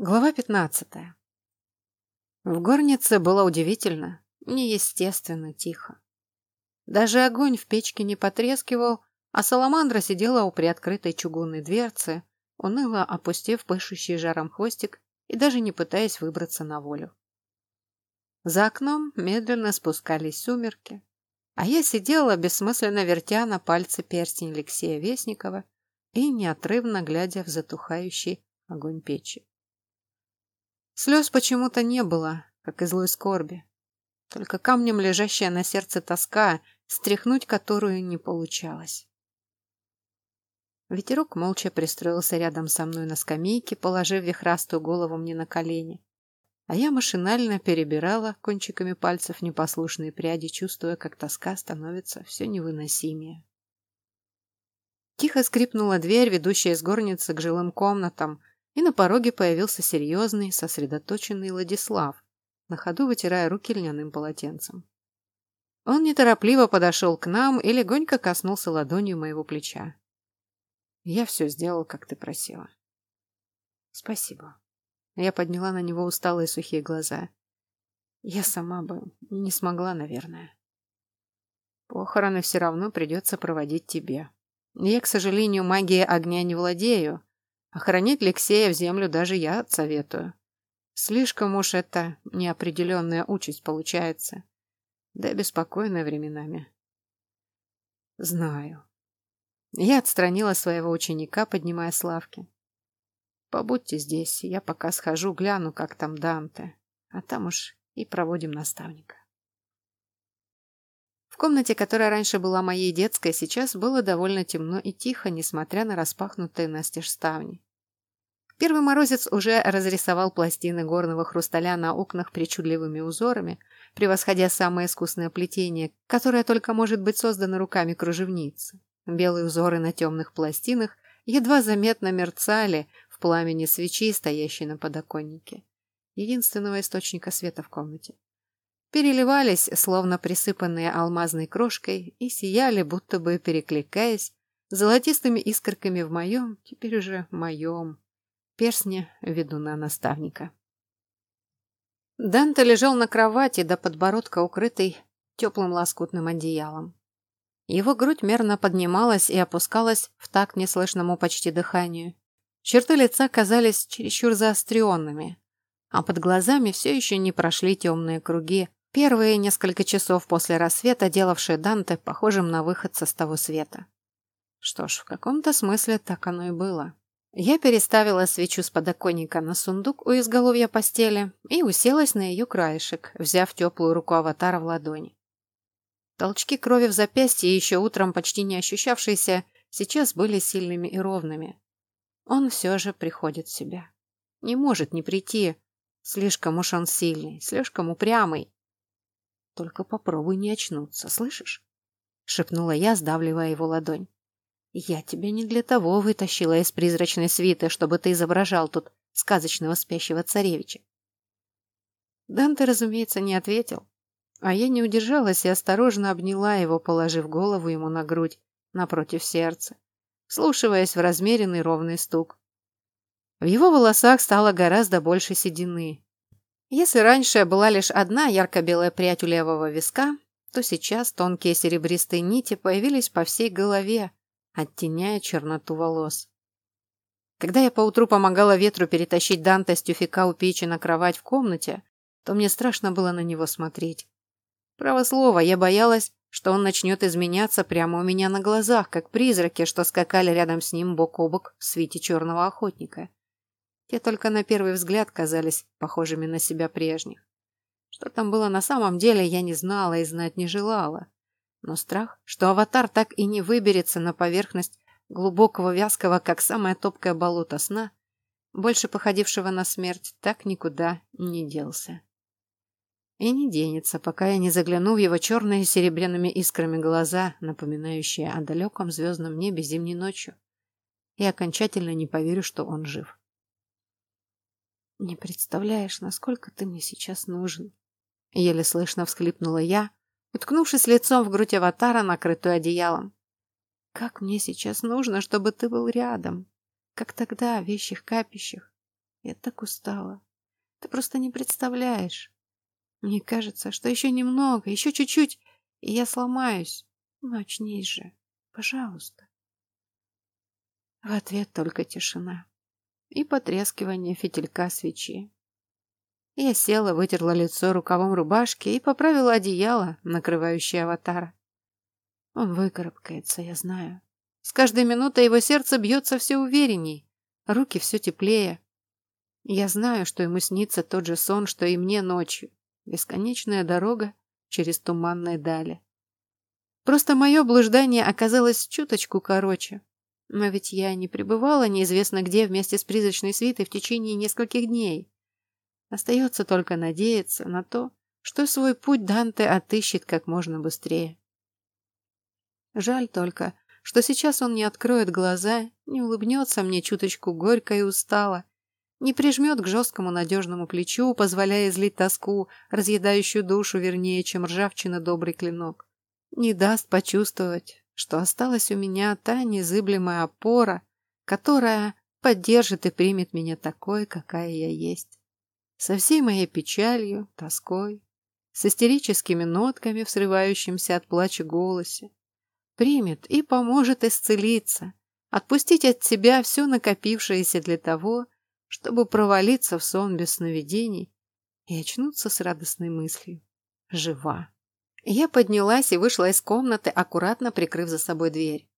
Глава пятнадцатая. В горнице было удивительно, неестественно тихо. Даже огонь в печке не потрескивал, а саламандра сидела у приоткрытой чугунной дверцы, уныло опустив пышущий жаром хвостик и даже не пытаясь выбраться на волю. За окном медленно спускались сумерки, а я сидела, бессмысленно вертя на пальце перстень Алексея Вестникова и неотрывно глядя в затухающий огонь печи. Слез почему-то не было, как и злой скорби. Только камнем лежащая на сердце тоска, стряхнуть которую не получалось. Ветерок молча пристроился рядом со мной на скамейке, положив вихрастую голову мне на колени. А я машинально перебирала кончиками пальцев непослушные пряди, чувствуя, как тоска становится все невыносимее. Тихо скрипнула дверь, ведущая из горницы к жилым комнатам, и на пороге появился серьезный, сосредоточенный Владислав, на ходу вытирая руки льняным полотенцем. Он неторопливо подошел к нам и легонько коснулся ладонью моего плеча. «Я все сделал, как ты просила». «Спасибо». Я подняла на него усталые сухие глаза. Я сама бы не смогла, наверное. Похороны все равно придется проводить тебе. Я, к сожалению, магией огня не владею, Охранить Алексея в землю даже я советую. Слишком уж это неопределенная участь получается. Да беспокойная временами. Знаю. Я отстранила своего ученика, поднимая славки. Побудьте здесь, я пока схожу, гляну, как там Данте, а там уж и проводим наставника. Комнате, которая раньше была моей детской, сейчас было довольно темно и тихо, несмотря на распахнутые настежь ставни. Первый морозец уже разрисовал пластины горного хрусталя на окнах причудливыми узорами, превосходя самое искусное плетение, которое только может быть создано руками кружевницы. Белые узоры на темных пластинах едва заметно мерцали в пламени свечи, стоящей на подоконнике. Единственного источника света в комнате переливались, словно присыпанные алмазной крошкой, и сияли, будто бы перекликаясь, золотистыми искорками в моем, теперь уже моем, перстне ведуна-наставника. Данте лежал на кровати до подбородка, укрытый теплым лоскутным одеялом. Его грудь мерно поднималась и опускалась в такт неслышному почти дыханию. Черты лица казались чересчур заостренными, а под глазами все еще не прошли темные круги, Первые несколько часов после рассвета, делавшие Данте похожим на выходца с того света. Что ж, в каком-то смысле так оно и было. Я переставила свечу с подоконника на сундук у изголовья постели и уселась на ее краешек, взяв теплую руку аватара в ладони. Толчки крови в запястье, еще утром почти не ощущавшиеся, сейчас были сильными и ровными. Он все же приходит в себя. Не может не прийти. Слишком уж он сильный, слишком упрямый. Только попробуй не очнуться, слышишь? Шепнула я, сдавливая его ладонь. Я тебя не для того вытащила из призрачной свиты, чтобы ты изображал тут сказочного спящего царевича. Данте, разумеется, не ответил, а я не удержалась и осторожно обняла его, положив голову ему на грудь, напротив сердца, слушаясь в размеренный ровный стук. В его волосах стало гораздо больше седины, если раньше была лишь одна ярко-белая прядь у левого виска, то сейчас тонкие серебристые нити появились по всей голове, оттеняя черноту волос. Когда я поутру помогала ветру перетащить Данте с тюфика у печи на кровать в комнате, то мне страшно было на него смотреть. Право слово, я боялась, что он начнет изменяться прямо у меня на глазах, как призраки, что скакали рядом с ним бок о бок в свете черного охотника. Те только на первый взгляд казались похожими на себя прежних. Что там было на самом деле, я не знала и знать не желала. Но страх, что аватар так и не выберется на поверхность глубокого вязкого, как самое топкое болото сна, больше походившего на смерть, так никуда не делся. И не денется, пока я не загляну в его черные серебряными искрами глаза, напоминающие о далеком звездном небе зимней ночью, и окончательно не поверю, что он жив. «Не представляешь, насколько ты мне сейчас нужен!» Еле слышно всхлипнула я, уткнувшись лицом в грудь аватара, накрытую одеялом. «Как мне сейчас нужно, чтобы ты был рядом, как тогда в вещих капищах, Я так устала. Ты просто не представляешь. Мне кажется, что еще немного, еще чуть-чуть, и я сломаюсь. Ну, очнись же, пожалуйста. В ответ только тишина и потрескивание фитилька свечи. Я села, вытерла лицо рукавом рубашки и поправила одеяло, накрывающее аватара. Он выкарабкается, я знаю. С каждой минутой его сердце бьется все уверенней, руки все теплее. Я знаю, что ему снится тот же сон, что и мне ночью. Бесконечная дорога через туманные дали. Просто мое блуждание оказалось чуточку короче. Но ведь я не пребывала неизвестно где вместе с призрачной свитой в течение нескольких дней. Остается только надеяться на то, что свой путь Данте отыщет как можно быстрее. Жаль только, что сейчас он не откроет глаза, не улыбнется мне чуточку горько и устало, не прижмет к жесткому надежному плечу, позволяя излить тоску, разъедающую душу вернее, чем ржавчина добрый клинок. Не даст почувствовать, что осталась у меня та незыблемая опора, которая поддержит и примет меня такой, какая я есть. Со всей моей печалью, тоской, с истерическими нотками в срывающемся от плача голосе. Примет и поможет исцелиться, отпустить от себя все накопившееся для того, чтобы провалиться в сон без сновидений и очнуться с радостной мыслью. Жива. Я поднялась и вышла из комнаты, аккуратно прикрыв за собой дверь.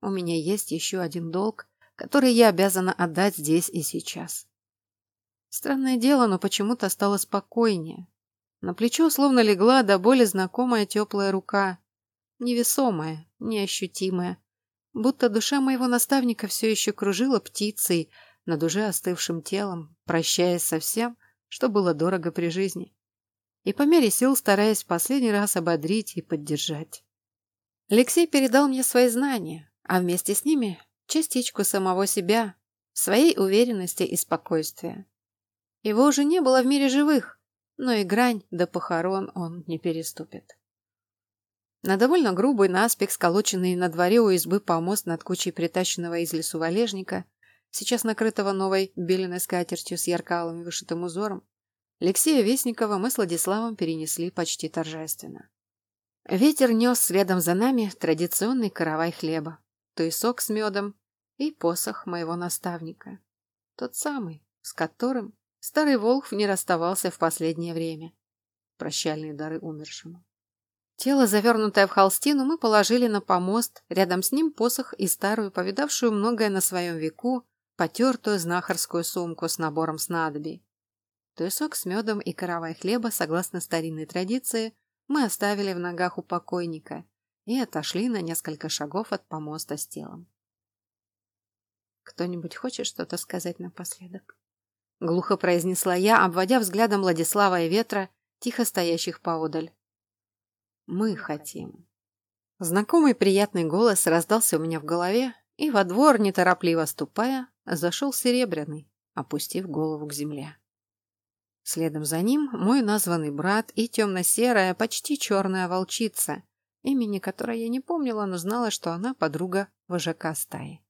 У меня есть еще один долг, который я обязана отдать здесь и сейчас. Странное дело, но почему-то стало спокойнее. На плечо словно легла до боли знакомая теплая рука. Невесомая, неощутимая. Будто душа моего наставника все еще кружила птицей, над уже остывшим телом, прощаясь со всем, что было дорого при жизни. И по мере сил стараясь в последний раз ободрить и поддержать. Алексей передал мне свои знания, а вместе с ними частичку самого себя, своей уверенности и спокойствия. Его уже не было в мире живых, но и грань до похорон он не переступит. На довольно грубый наспех, сколоченный на дворе у избы помост над кучей притащенного из лесу валежника, сейчас накрытого новой беленой скатертью с яркалым вышитым узором, Алексея Вестникова мы с Владиславом перенесли почти торжественно. Ветер нес следом за нами традиционный каравай хлеба, туесок с медом и посох моего наставника. Тот самый, с которым старый Волхв не расставался в последнее время. Прощальные дары умершему. Тело, завернутое в холстину, мы положили на помост, рядом с ним посох и старую, повидавшую многое на своем веку, потертую знахарскую сумку с набором снадобий. Туесок с медом и каравай хлеба, согласно старинной традиции, мы оставили в ногах у покойника и отошли на несколько шагов от помоста с телом. «Кто-нибудь хочет что-то сказать напоследок?» Глухо произнесла я, обводя взглядом Владислава и Ветра, тихо стоящих поодаль. «Мы хотим». Знакомый приятный голос раздался у меня в голове, и во двор, неторопливо ступая, зашел Серебряный, опустив голову к земле. Следом за ним мой названный брат и темно-серая, почти черная волчица, имени которой я не помнила, но знала, что она подруга вожака стаи.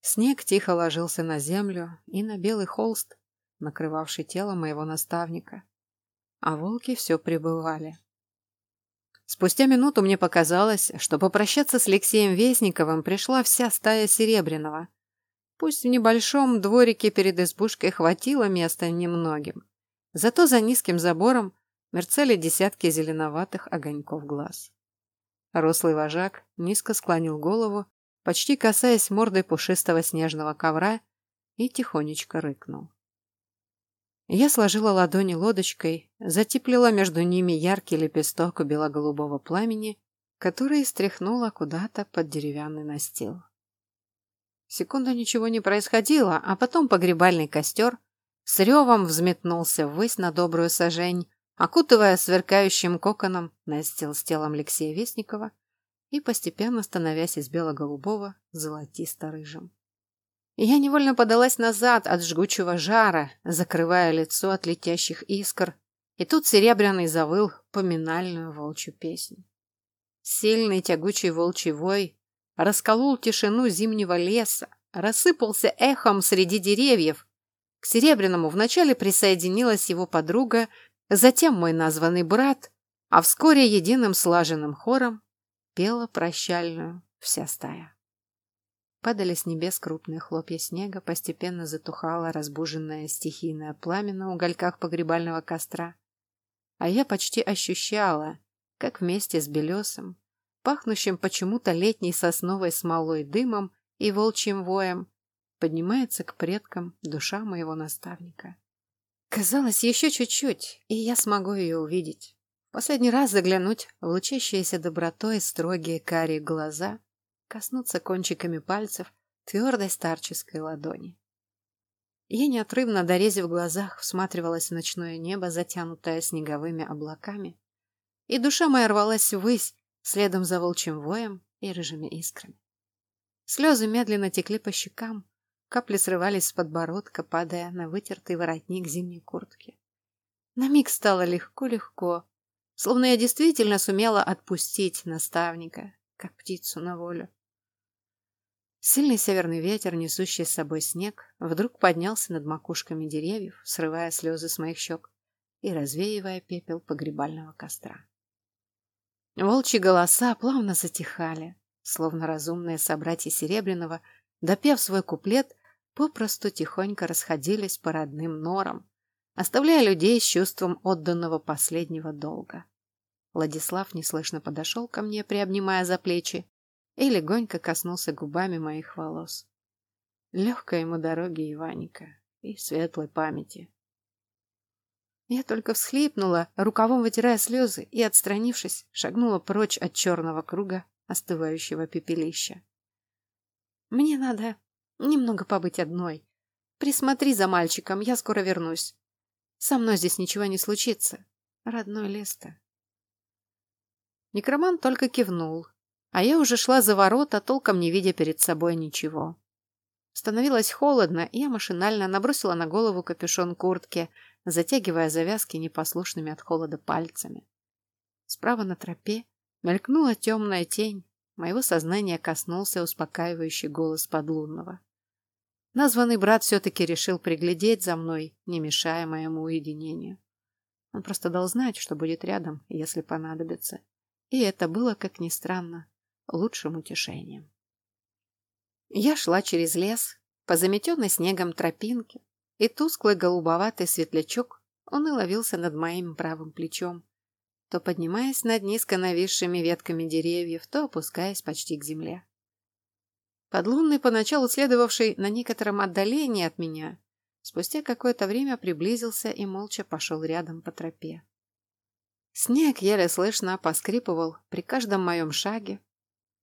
Снег тихо ложился на землю и на белый холст, накрывавший тело моего наставника. А волки все пребывали. Спустя минуту мне показалось, что попрощаться с Алексеем Вестниковым пришла вся стая Серебряного — Пусть в небольшом дворике перед избушкой хватило места немногим. Зато за низким забором мерцали десятки зеленоватых огоньков глаз. Рослый вожак низко склонил голову, почти касаясь мордой пушистого снежного ковра, и тихонечко рыкнул. Я сложила ладони лодочкой, затеплила между ними яркий лепесток бело-голубого пламени, который стряхнула куда-то под деревянный настил. Секунду ничего не происходило, а потом погребальный костер с ревом взметнулся ввысь на добрую сажень, окутывая сверкающим коконом настил с телом Алексея Вестникова и постепенно становясь из бело-голубого золотисто-рыжим. Я невольно подалась назад от жгучего жара, закрывая лицо от летящих искр, и тут Серебряный завыл поминальную волчью песню. Сильный тягучий волчий вой расколол тишину зимнего леса, рассыпался эхом среди деревьев, К Серебряному вначале присоединилась его подруга, затем мой названный брат, а вскоре единым слаженным хором пела прощальную вся стая. Падали с небес крупные хлопья снега, постепенно затухало разбуженное стихийное пламя на угольках погребального костра. А я почти ощущала, как вместе с белесом, пахнущим почему-то летней сосновой смолой дымом и волчьим воем, поднимается к предкам душа моего наставника. Казалось, еще чуть-чуть, и я смогу ее увидеть. Последний раз заглянуть в лучащиеся добротой строгие карие глаза — коснуться кончиками пальцев твердой старческой ладони. Я неотрывно, дорезив в глазах, всматривалась в ночное небо, затянутое снеговыми облаками, и душа моя рвалась ввысь, следом за волчьим воем и рыжими искрами. Слезы медленно текли по щекам, капли срывались с подбородка, падая на вытертый воротник зимней куртки. На миг стало легко-легко, словно я действительно сумела отпустить наставника, как птицу на волю. Сильный северный ветер, несущий с собой снег, вдруг поднялся над макушками деревьев, срывая слезы с моих щек и развеивая пепел погребального костра. Волчьи голоса плавно затихали, словно разумные собратья Серебряного, допев свой куплет, попросту тихонько расходились по родным норам, оставляя людей с чувством отданного последнего долга. Владислав неслышно подошел ко мне, приобнимая за плечи, и легонько коснулся губами моих волос. Легкой ему дороги Иваника и светлой памяти. Я только всхлипнула, рукавом вытирая слезы, и, отстранившись, шагнула прочь от черного круга остывающего пепелища. Мне надо немного побыть одной. Присмотри за мальчиком, я скоро вернусь. Со мной здесь ничего не случится. Родной Леста. Некроман только кивнул, а я уже шла за ворота, толком не видя перед собой ничего. Становилось холодно, и я машинально набросила на голову капюшон куртки, затягивая завязки непослушными от холода пальцами. Справа на тропе мелькнула темная тень, моего сознания коснулся успокаивающий голос подлунного. Названный брат все-таки решил приглядеть за мной, не мешая моему уединению. Он просто дал знать, что будет рядом, если понадобится. И это было, как ни странно, лучшим утешением. Я шла через лес, по заметенной снегом тропинке, и тусклый голубоватый светлячок он и ловился над моим правым плечом, то поднимаясь над низко нависшими ветками деревьев, то опускаясь почти к земле. Подлунный, поначалу следовавший на некотором отдалении от меня, спустя какое-то время приблизился и молча пошел рядом по тропе. Снег еле слышно поскрипывал при каждом моем шаге,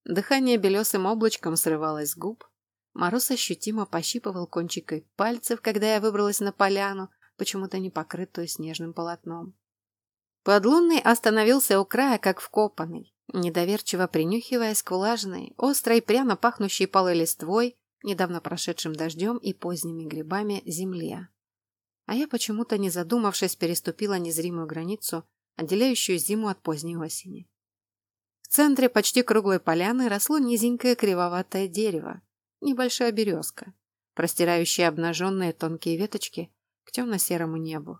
Дыхание белесым облачком срывалось с губ. Мороз ощутимо пощипывал кончикой пальцев, когда я выбралась на поляну, почему-то не покрытую снежным полотном. Подлунный остановился у края, как вкопанный, недоверчиво принюхиваясь к влажной, острой, пряно пахнущей полой листвой, недавно прошедшим дождем и поздними грибами земле. А я почему-то, не задумавшись, переступила незримую границу, отделяющую зиму от поздней осени. В центре почти круглой поляны росло низенькое кривоватое дерево, небольшая березка, простирающая обнаженные тонкие веточки к темно-серому небу.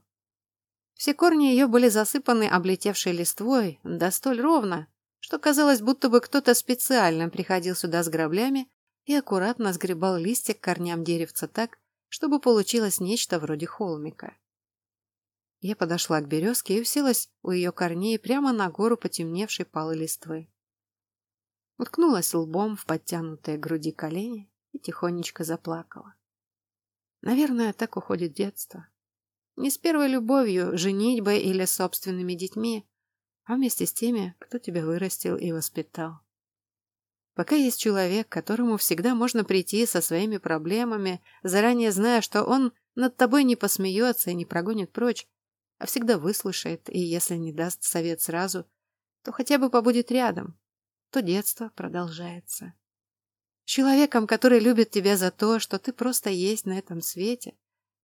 Все корни ее были засыпаны облетевшей листвой, да столь ровно, что казалось, будто бы кто-то специально приходил сюда с граблями и аккуратно сгребал листья к корням деревца так, чтобы получилось нечто вроде холмика. Я подошла к березке и уселась у ее корней прямо на гору потемневшей палы листвы. Уткнулась лбом в подтянутые груди колени и тихонечко заплакала. Наверное, так уходит детство. Не с первой любовью, женитьбой или собственными детьми, а вместе с теми, кто тебя вырастил и воспитал. Пока есть человек, к которому всегда можно прийти со своими проблемами, заранее зная, что он над тобой не посмеется и не прогонит прочь, а всегда выслушает, и если не даст совет сразу, то хотя бы побудет рядом, то детство продолжается. Человеком, который любит тебя за то, что ты просто есть на этом свете,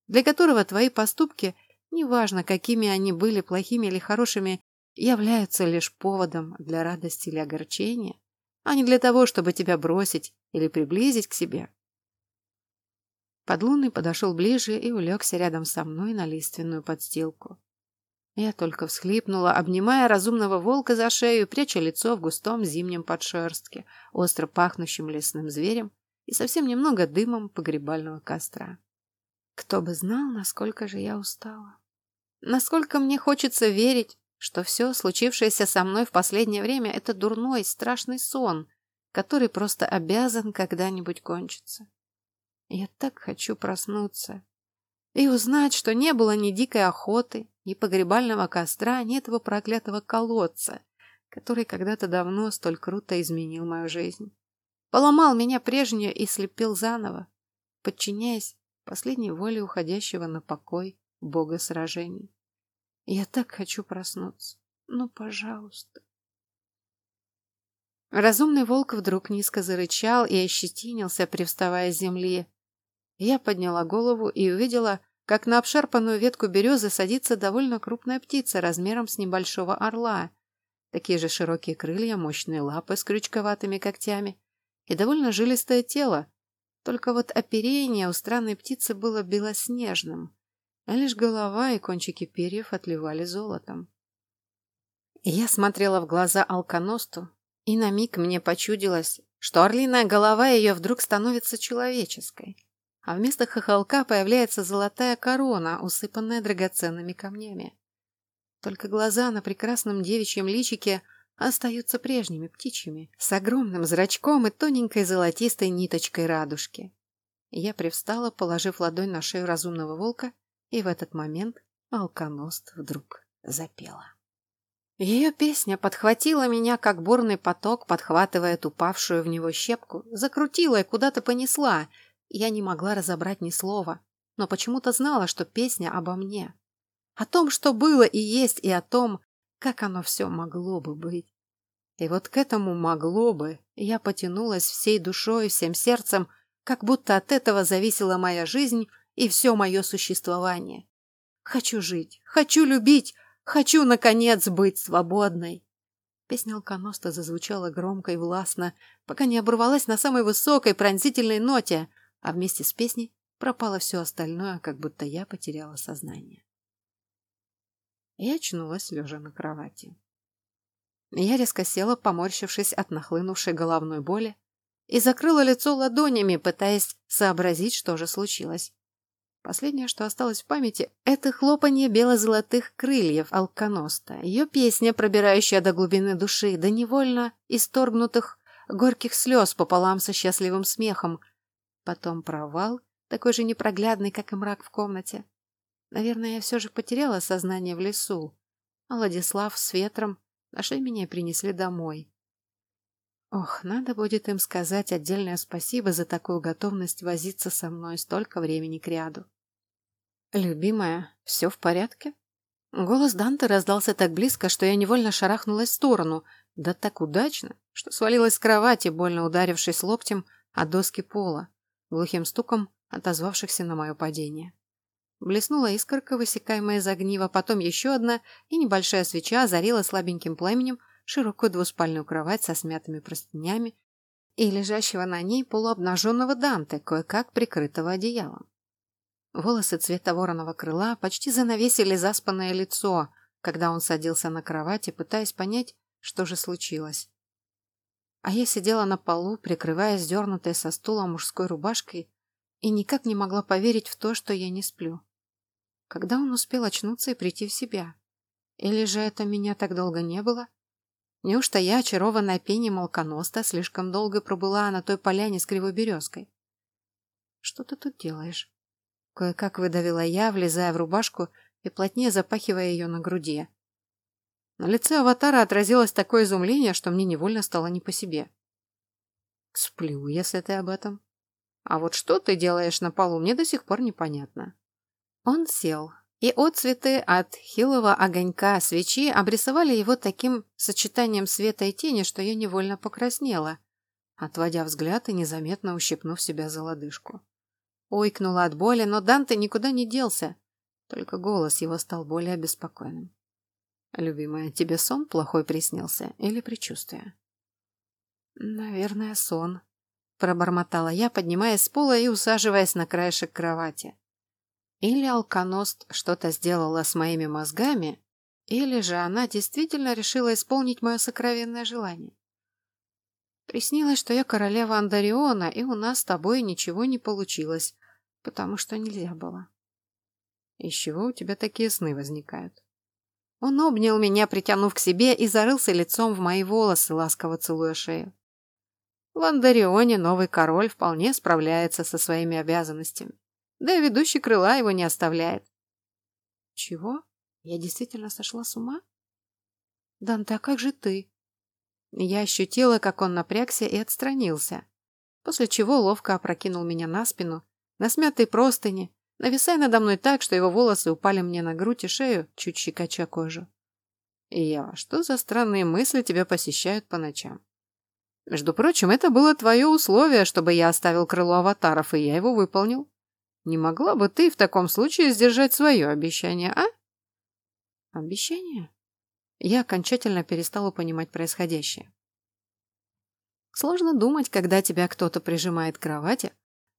для которого твои поступки, неважно, какими они были, плохими или хорошими, являются лишь поводом для радости или огорчения, а не для того, чтобы тебя бросить или приблизить к себе. Подлунный подошел ближе и улегся рядом со мной на лиственную подстилку. Я только всхлипнула, обнимая разумного волка за шею, пряча лицо в густом зимнем подшерстке, остро пахнущим лесным зверем и совсем немного дымом погребального костра. Кто бы знал, насколько же я устала. Насколько мне хочется верить, что все случившееся со мной в последнее время — это дурной, страшный сон, который просто обязан когда-нибудь кончиться. Я так хочу проснуться и узнать, что не было ни дикой охоты, ни погребального костра, ни этого проклятого колодца, который когда-то давно столь круто изменил мою жизнь. Поломал меня прежнюю и слепил заново, подчиняясь последней воле уходящего на покой бога сражений. Я так хочу проснуться. Ну, пожалуйста. Разумный волк вдруг низко зарычал и ощетинился, привставая с земли. Я подняла голову и увидела, как на обшарпанную ветку березы садится довольно крупная птица размером с небольшого орла. Такие же широкие крылья, мощные лапы с крючковатыми когтями и довольно жилистое тело. Только вот оперение у странной птицы было белоснежным, а лишь голова и кончики перьев отливали золотом. Я смотрела в глаза алконосту, и на миг мне почудилось, что орлиная голова ее вдруг становится человеческой а вместо хохолка появляется золотая корона, усыпанная драгоценными камнями. Только глаза на прекрасном девичьем личике остаются прежними птичьими, с огромным зрачком и тоненькой золотистой ниточкой радужки. Я привстала, положив ладонь на шею разумного волка, и в этот момент алконост вдруг запела. Ее песня подхватила меня, как бурный поток подхватывает упавшую в него щепку, закрутила и куда-то понесла — я не могла разобрать ни слова, но почему-то знала, что песня обо мне. О том, что было и есть, и о том, как оно все могло бы быть. И вот к этому могло бы я потянулась всей душой, всем сердцем, как будто от этого зависела моя жизнь и все мое существование. Хочу жить, хочу любить, хочу, наконец, быть свободной. Песня алконоста зазвучала громко и властно, пока не оборвалась на самой высокой пронзительной ноте — а вместе с песней пропало все остальное, как будто я потеряла сознание. Я очнулась, лежа на кровати. Я резко села, поморщившись от нахлынувшей головной боли, и закрыла лицо ладонями, пытаясь сообразить, что же случилось. Последнее, что осталось в памяти, это хлопанье бело-золотых крыльев алконоста, ее песня, пробирающая до глубины души, до невольно исторгнутых горьких слез пополам со счастливым смехом — Потом провал, такой же непроглядный, как и мрак в комнате. Наверное, я все же потеряла сознание в лесу, а Владислав с ветром нашли меня и принесли домой. Ох, надо будет им сказать отдельное спасибо за такую готовность возиться со мной столько времени кряду. «Любимая, все в порядке?» Голос Данте раздался так близко, что я невольно шарахнулась в сторону, да так удачно, что свалилась с кровати, больно ударившись локтем о доски пола глухим стуком отозвавшихся на мое падение. Блеснула искорка, высекаемая из огнива, потом еще одна, и небольшая свеча озарила слабеньким пламенем широкую двуспальную кровать со смятыми простынями и лежащего на ней полуобнаженного Данте, кое-как прикрытого одеялом. Волосы цвета вороного крыла почти занавесили заспанное лицо, когда он садился на кровати, пытаясь понять, что же случилось а я сидела на полу, прикрывая сдернутой со стула мужской рубашкой, и никак не могла поверить в то, что я не сплю. Когда он успел очнуться и прийти в себя? Или же это меня так долго не было? Неужто я, очарованная пением алконоста, слишком долго пробыла на той поляне с кривой березкой? Что ты тут делаешь? Кое-как выдавила я, влезая в рубашку и плотнее запахивая ее на груди. На лице аватара отразилось такое изумление, что мне невольно стало не по себе. Сплю, если ты об этом. А вот что ты делаешь на полу, мне до сих пор непонятно. Он сел, и отцветы от хилого огонька свечи обрисовали его таким сочетанием света и тени, что я невольно покраснела, отводя взгляд и незаметно ущипнув себя за лодыжку. Ойкнула от боли, но Данте никуда не делся, только голос его стал более обеспокоенным. Любимая, тебе сон плохой приснился или предчувствие? Наверное, сон. пробормотала я, поднимаясь с пола и усаживаясь на краешек кровати. Или алконост что-то сделала с моими мозгами, или же она действительно решила исполнить мое сокровенное желание. Приснилось, что я королева Андариона, и у нас с тобой ничего не получилось, потому что нельзя было. Из чего у тебя такие сны возникают? Он обнял меня, притянув к себе, и зарылся лицом в мои волосы, ласково целуя шею. В Андарионе новый король вполне справляется со своими обязанностями. Да и ведущий крыла его не оставляет. Чего? Я действительно сошла с ума? Данте, а как же ты? Я ощутила, как он напрягся и отстранился, после чего ловко опрокинул меня на спину, на смятой простыни, нависая надо мной так, что его волосы упали мне на грудь и шею, чуть щекоча кожу. Ева, что за странные мысли тебя посещают по ночам? Между прочим, это было твое условие, чтобы я оставил крыло аватаров, и я его выполнил. Не могла бы ты в таком случае сдержать свое обещание, а? Обещание? Я окончательно перестала понимать происходящее. Сложно думать, когда тебя кто-то прижимает к кровати,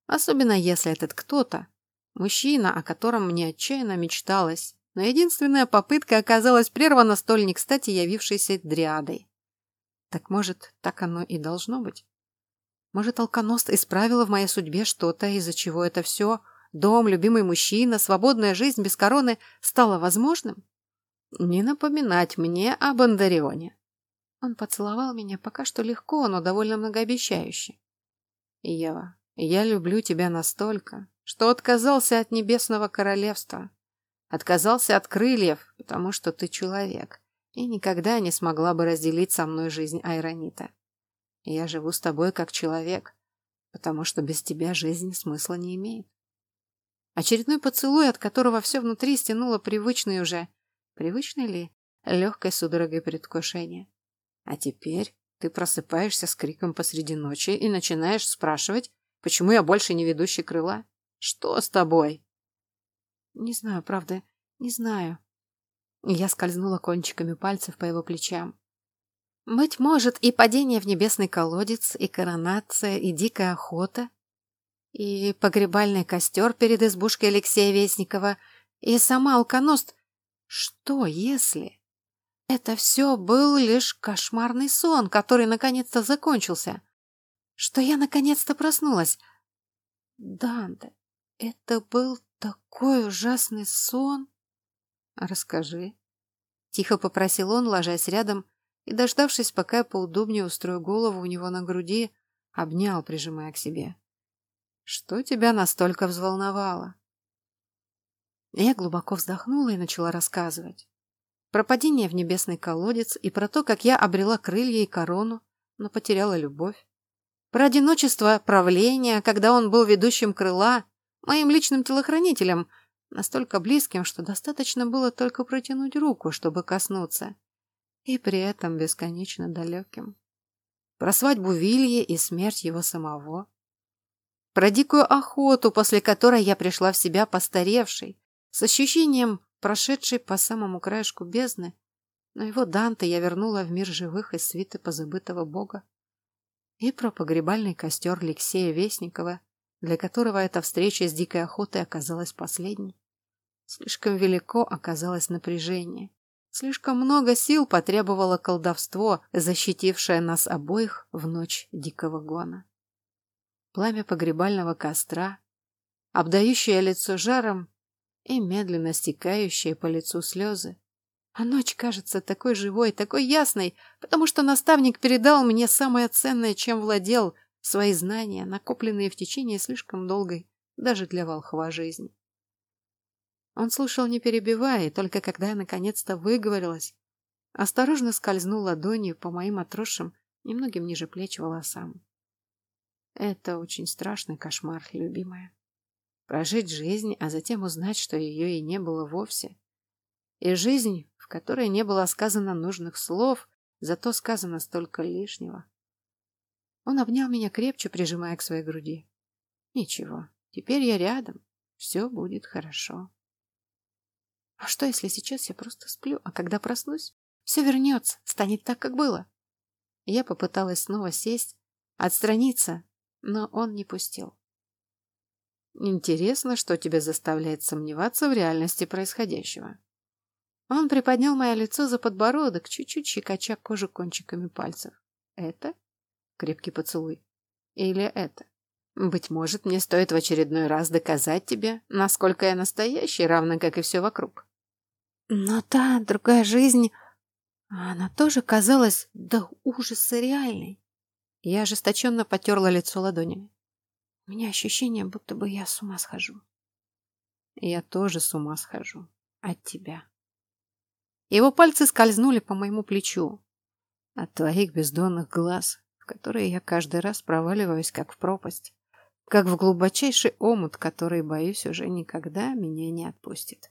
особенно если этот кто-то Мужчина, о котором мне отчаянно мечталось, но единственная попытка оказалась прервана столь не кстати явившейся дриадой. Так может, так оно и должно быть? Может, алконост исправила в моей судьбе что-то, из-за чего это все, дом, любимый мужчина, свободная жизнь без короны, стало возможным? Не напоминать мне об Андарионе. Он поцеловал меня пока что легко, но довольно многообещающе. Ева, я люблю тебя настолько, что отказался от небесного королевства. Отказался от крыльев, потому что ты человек, и никогда не смогла бы разделить со мной жизнь Айронита. Я живу с тобой как человек, потому что без тебя жизнь смысла не имеет. Очередной поцелуй, от которого все внутри стянуло привычный уже, привычный ли, легкой судорогой предвкушения. А теперь ты просыпаешься с криком посреди ночи и начинаешь спрашивать, почему я больше не ведущий крыла. Что с тобой? Не знаю, правда, не знаю. Я скользнула кончиками пальцев по его плечам. Быть может, и падение в небесный колодец, и коронация, и дикая охота, и погребальный костер перед избушкой Алексея Вестникова, и сама алконост. Что если? Это все был лишь кошмарный сон, который наконец-то закончился. Что я наконец-то проснулась. Данте, это был такой ужасный сон. Расскажи. Тихо попросил он, ложась рядом, и, дождавшись, пока я поудобнее устрою голову у него на груди, обнял, прижимая к себе. Что тебя настолько взволновало? Я глубоко вздохнула и начала рассказывать. Про падение в небесный колодец и про то, как я обрела крылья и корону, но потеряла любовь. Про одиночество правления, когда он был ведущим крыла, моим личным телохранителем, настолько близким, что достаточно было только протянуть руку, чтобы коснуться, и при этом бесконечно далеким. Про свадьбу Вильи и смерть его самого. Про дикую охоту, после которой я пришла в себя постаревшей, с ощущением прошедшей по самому краешку бездны, но его Данте я вернула в мир живых из свиты позабытого бога. И про погребальный костер Алексея Вестникова, для которого эта встреча с дикой охотой оказалась последней. Слишком велико оказалось напряжение. Слишком много сил потребовало колдовство, защитившее нас обоих в ночь дикого гона. Пламя погребального костра, обдающее лицо жаром и медленно стекающие по лицу слезы. А ночь кажется такой живой, такой ясной, потому что наставник передал мне самое ценное, чем владел — свои знания, накопленные в течение слишком долгой, даже для волхва жизни. Он слушал, не перебивая, и только когда я наконец-то выговорилась, осторожно скользнул ладонью по моим отросшим, немногим ниже плеч волосам. Это очень страшный кошмар, любимая. Прожить жизнь, а затем узнать, что ее и не было вовсе. И жизнь, в которой не было сказано нужных слов, зато сказано столько лишнего. Он обнял меня крепче, прижимая к своей груди. Ничего, теперь я рядом. Все будет хорошо. А что, если сейчас я просто сплю, а когда проснусь, все вернется, станет так, как было? Я попыталась снова сесть, отстраниться, но он не пустил. Интересно, что тебя заставляет сомневаться в реальности происходящего. Он приподнял мое лицо за подбородок, чуть-чуть щекоча кожу кончиками пальцев. Это? Крепкий поцелуй. Или это? Быть может, мне стоит в очередной раз доказать тебе, насколько я настоящий, равно как и все вокруг. Но та другая жизнь, она тоже казалась до ужаса реальной. Я ожесточенно потерла лицо ладонями. У меня ощущение, будто бы я с ума схожу. Я тоже с ума схожу. От тебя. Его пальцы скользнули по моему плечу. От твоих бездонных глаз, которые я каждый раз проваливаюсь, как в пропасть. Как в глубочайший омут, который, боюсь, уже никогда меня не отпустит.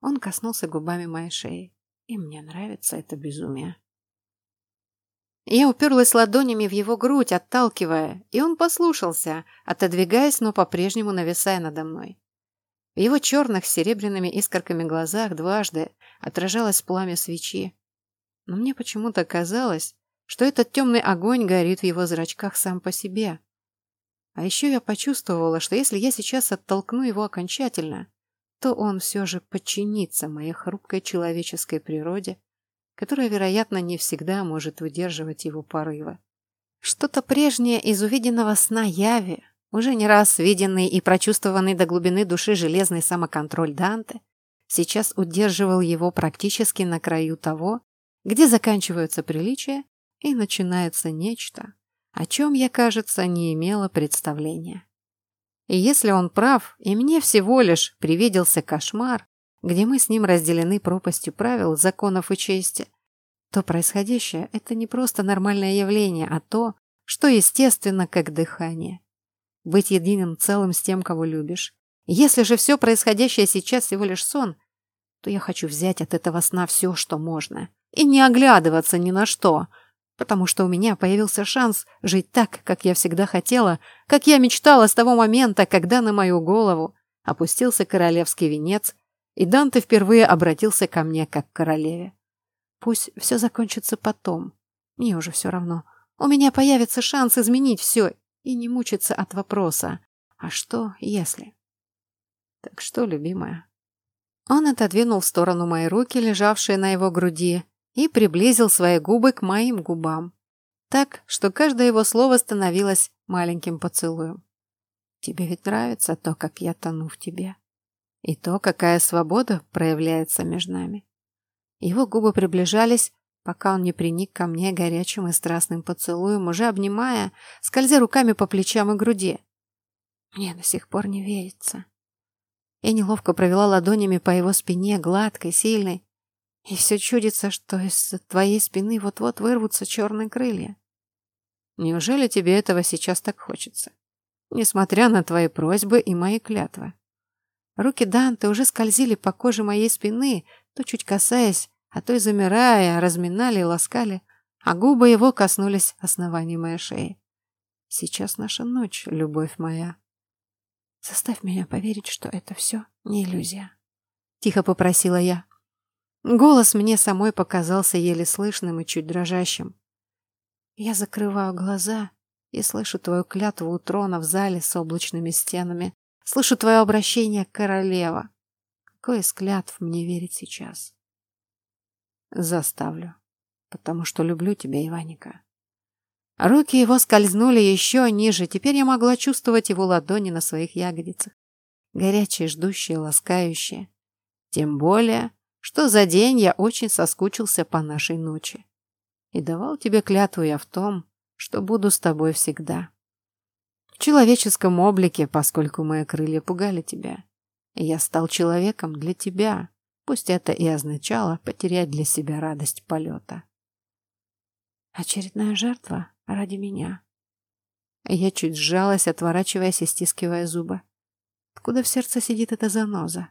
Он коснулся губами моей шеи. И мне нравится это безумие. Я уперлась ладонями в его грудь, отталкивая, и он послушался, отодвигаясь, но по-прежнему нависая надо мной. В его черных с серебряными искорками глазах дважды отражалось пламя свечи. Но мне почему-то казалось, что этот темный огонь горит в его зрачках сам по себе. А еще я почувствовала, что если я сейчас оттолкну его окончательно, то он все же подчинится моей хрупкой человеческой природе, которая, вероятно, не всегда может выдерживать его порывы. Что-то прежнее из увиденного сна Яви, уже не раз виденный и прочувствованный до глубины души железный самоконтроль Данте, сейчас удерживал его практически на краю того, где заканчиваются приличия и начинается нечто, о чем я, кажется, не имела представления. И если он прав, и мне всего лишь привиделся кошмар, где мы с ним разделены пропастью правил, законов и чести, то происходящее – это не просто нормальное явление, а то, что естественно, как дыхание. Быть единым целым с тем, кого любишь. Если же все происходящее сейчас всего лишь сон, то я хочу взять от этого сна все, что можно, и не оглядываться ни на что – потому что у меня появился шанс жить так, как я всегда хотела, как я мечтала с того момента, когда на мою голову опустился королевский венец, и Данте впервые обратился ко мне как к королеве. Пусть все закончится потом. Мне уже все равно. У меня появится шанс изменить все и не мучиться от вопроса «А что, если?» Так что, любимая? Он отодвинул в сторону мои руки, лежавшие на его груди, и приблизил свои губы к моим губам, так, что каждое его слово становилось маленьким поцелуем. Тебе ведь нравится то, как я тону в тебе, и то, какая свобода проявляется между нами. Его губы приближались, пока он не приник ко мне горячим и страстным поцелуем, уже обнимая, скользя руками по плечам и груди. Мне до сих пор не верится. Я неловко провела ладонями по его спине, гладкой, сильной, и все чудится, что из твоей спины вот-вот вырвутся черные крылья. Неужели тебе этого сейчас так хочется? Несмотря на твои просьбы и мои клятвы. Руки Данте уже скользили по коже моей спины, то чуть касаясь, а то и замирая, разминали и ласкали, а губы его коснулись основания моей шеи. Сейчас наша ночь, любовь моя. Заставь меня поверить, что это все не иллюзия. Тихо попросила я. Голос мне самой показался еле слышным и чуть дрожащим. Я закрываю глаза и слышу твою клятву у трона в зале с облачными стенами. Слышу твое обращение, королева. Какой из клятв мне верить сейчас? Заставлю, потому что люблю тебя, Иваника. Руки его скользнули еще ниже, теперь я могла чувствовать его ладони на своих ягодицах. Горячие, ждущие, ласкающие. Тем более, что за день я очень соскучился по нашей ночи. И давал тебе клятву я в том, что буду с тобой всегда. В человеческом облике, поскольку мои крылья пугали тебя. я стал человеком для тебя, пусть это и означало потерять для себя радость полета. Очередная жертва ради меня. Я чуть сжалась, отворачиваясь и стискивая зубы. Откуда в сердце сидит эта заноза?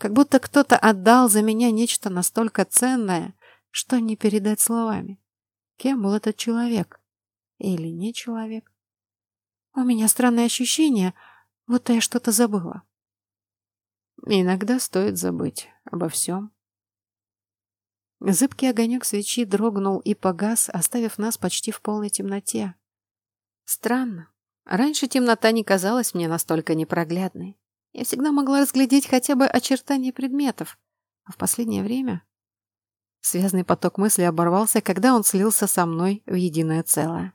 Как будто кто-то отдал за меня нечто настолько ценное, что не передать словами. Кем был этот человек? Или не человек? У меня странное ощущение, будто я что-то забыла. Иногда стоит забыть обо всем. Зыбкий огонек свечи дрогнул и погас, оставив нас почти в полной темноте. Странно. Раньше темнота не казалась мне настолько непроглядной. Я всегда могла разглядеть хотя бы очертания предметов, а в последнее время... Связный поток мысли оборвался, когда он слился со мной в единое целое.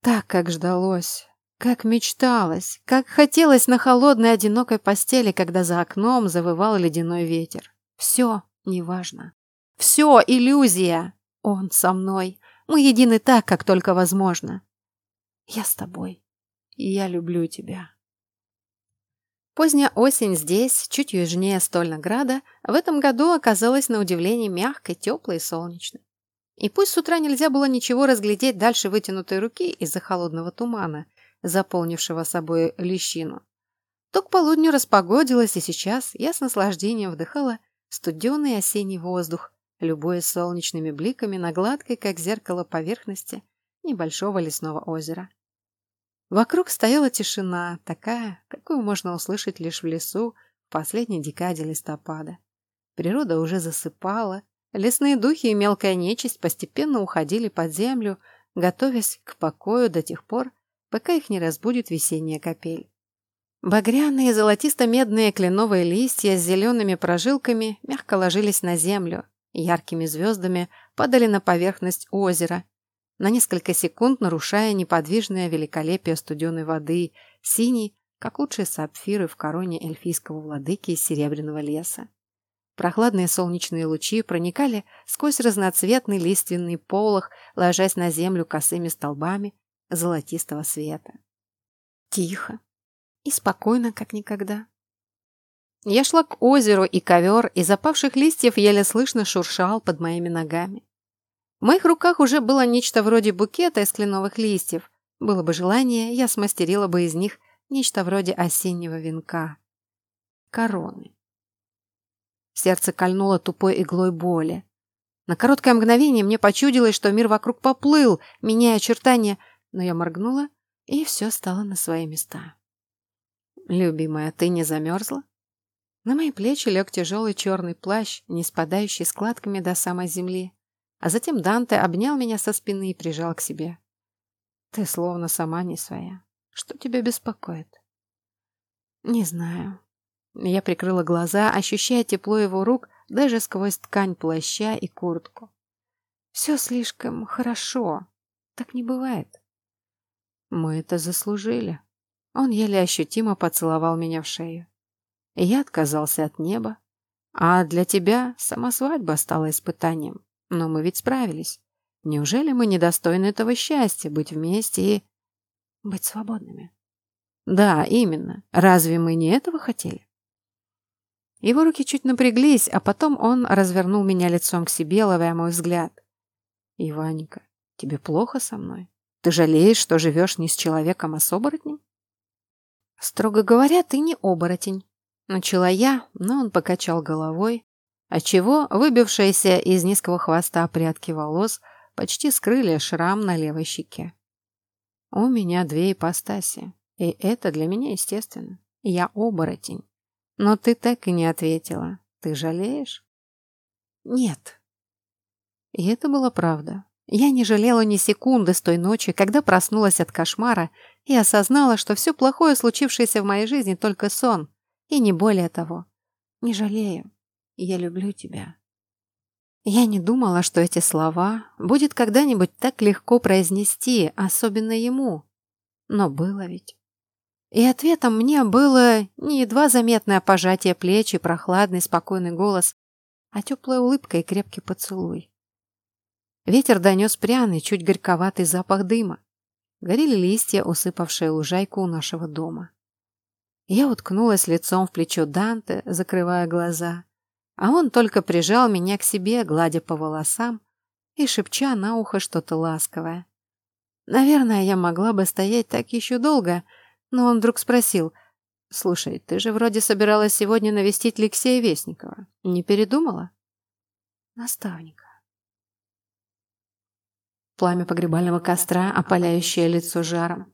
Так, как ждалось, как мечталось, как хотелось на холодной одинокой постели, когда за окном завывал ледяной ветер. Все неважно. Все иллюзия. Он со мной. Мы едины так, как только возможно. Я с тобой. И я люблю тебя. Поздняя осень здесь, чуть южнее Стольнограда, в этом году оказалась на удивление мягкой, теплой и солнечной. И пусть с утра нельзя было ничего разглядеть дальше вытянутой руки из-за холодного тумана, заполнившего собой лещину, то к полудню распогодилось, и сейчас я с наслаждением вдыхала студеный осенний воздух, любуясь солнечными бликами на гладкой, как зеркало поверхности небольшого лесного озера. Вокруг стояла тишина, такая, какую можно услышать лишь в лесу в последней декаде листопада. Природа уже засыпала, лесные духи и мелкая нечисть постепенно уходили под землю, готовясь к покою до тех пор, пока их не разбудит весенняя капель. Багряные золотисто-медные кленовые листья с зелеными прожилками мягко ложились на землю, яркими звездами падали на поверхность озера, на несколько секунд нарушая неподвижное великолепие студеной воды, синий, как лучшие сапфиры в короне эльфийского владыки из серебряного леса. Прохладные солнечные лучи проникали сквозь разноцветный лиственный полог, ложась на землю косыми столбами золотистого света. Тихо и спокойно, как никогда. Я шла к озеру, и ковер из опавших листьев еле слышно шуршал под моими ногами. В моих руках уже было нечто вроде букета из кленовых листьев. Было бы желание, я смастерила бы из них нечто вроде осеннего венка. Короны. Сердце кольнуло тупой иглой боли. На короткое мгновение мне почудилось, что мир вокруг поплыл, меняя очертания, но я моргнула, и все стало на свои места. «Любимая, ты не замерзла?» На мои плечи лег тяжелый черный плащ, не спадающий складками до самой земли. А затем Данте обнял меня со спины и прижал к себе. «Ты словно сама не своя. Что тебя беспокоит?» «Не знаю». Я прикрыла глаза, ощущая тепло его рук даже сквозь ткань плаща и куртку. «Все слишком хорошо. Так не бывает». «Мы это заслужили». Он еле ощутимо поцеловал меня в шею. Я отказался от неба, а для тебя сама свадьба стала испытанием. Но мы ведь справились. Неужели мы недостойны этого счастья, быть вместе и... быть свободными? Да, именно. Разве мы не этого хотели? Его руки чуть напряглись, а потом он развернул меня лицом к себе, ловя мой взгляд. «Иваника, тебе плохо со мной? Ты жалеешь, что живешь не с человеком, а с оборотнем?» «Строго говоря, ты не оборотень», — начала я, но он покачал головой, отчего выбившиеся из низкого хвоста прядки волос почти скрыли шрам на левой щеке. У меня две ипостаси, и это для меня естественно. Я оборотень. Но ты так и не ответила. Ты жалеешь? Нет. И это была правда. Я не жалела ни секунды с той ночи, когда проснулась от кошмара и осознала, что все плохое, случившееся в моей жизни, только сон, и не более того. Не жалею. Я люблю тебя. Я не думала, что эти слова будет когда-нибудь так легко произнести, особенно ему. Но было ведь. И ответом мне было не едва заметное пожатие плеч и прохладный, спокойный голос, а теплая улыбка и крепкий поцелуй. Ветер донес пряный, чуть горьковатый запах дыма. Горели листья, усыпавшие лужайку у нашего дома. Я уткнулась лицом в плечо Данте, закрывая глаза, а он только прижал меня к себе, гладя по волосам и шепча на ухо что-то ласковое. Наверное, я могла бы стоять так еще долго, но он вдруг спросил, «Слушай, ты же вроде собиралась сегодня навестить Алексея Вестникова. Не передумала?» «Наставника». Пламя погребального костра, опаляющее лицо жаром.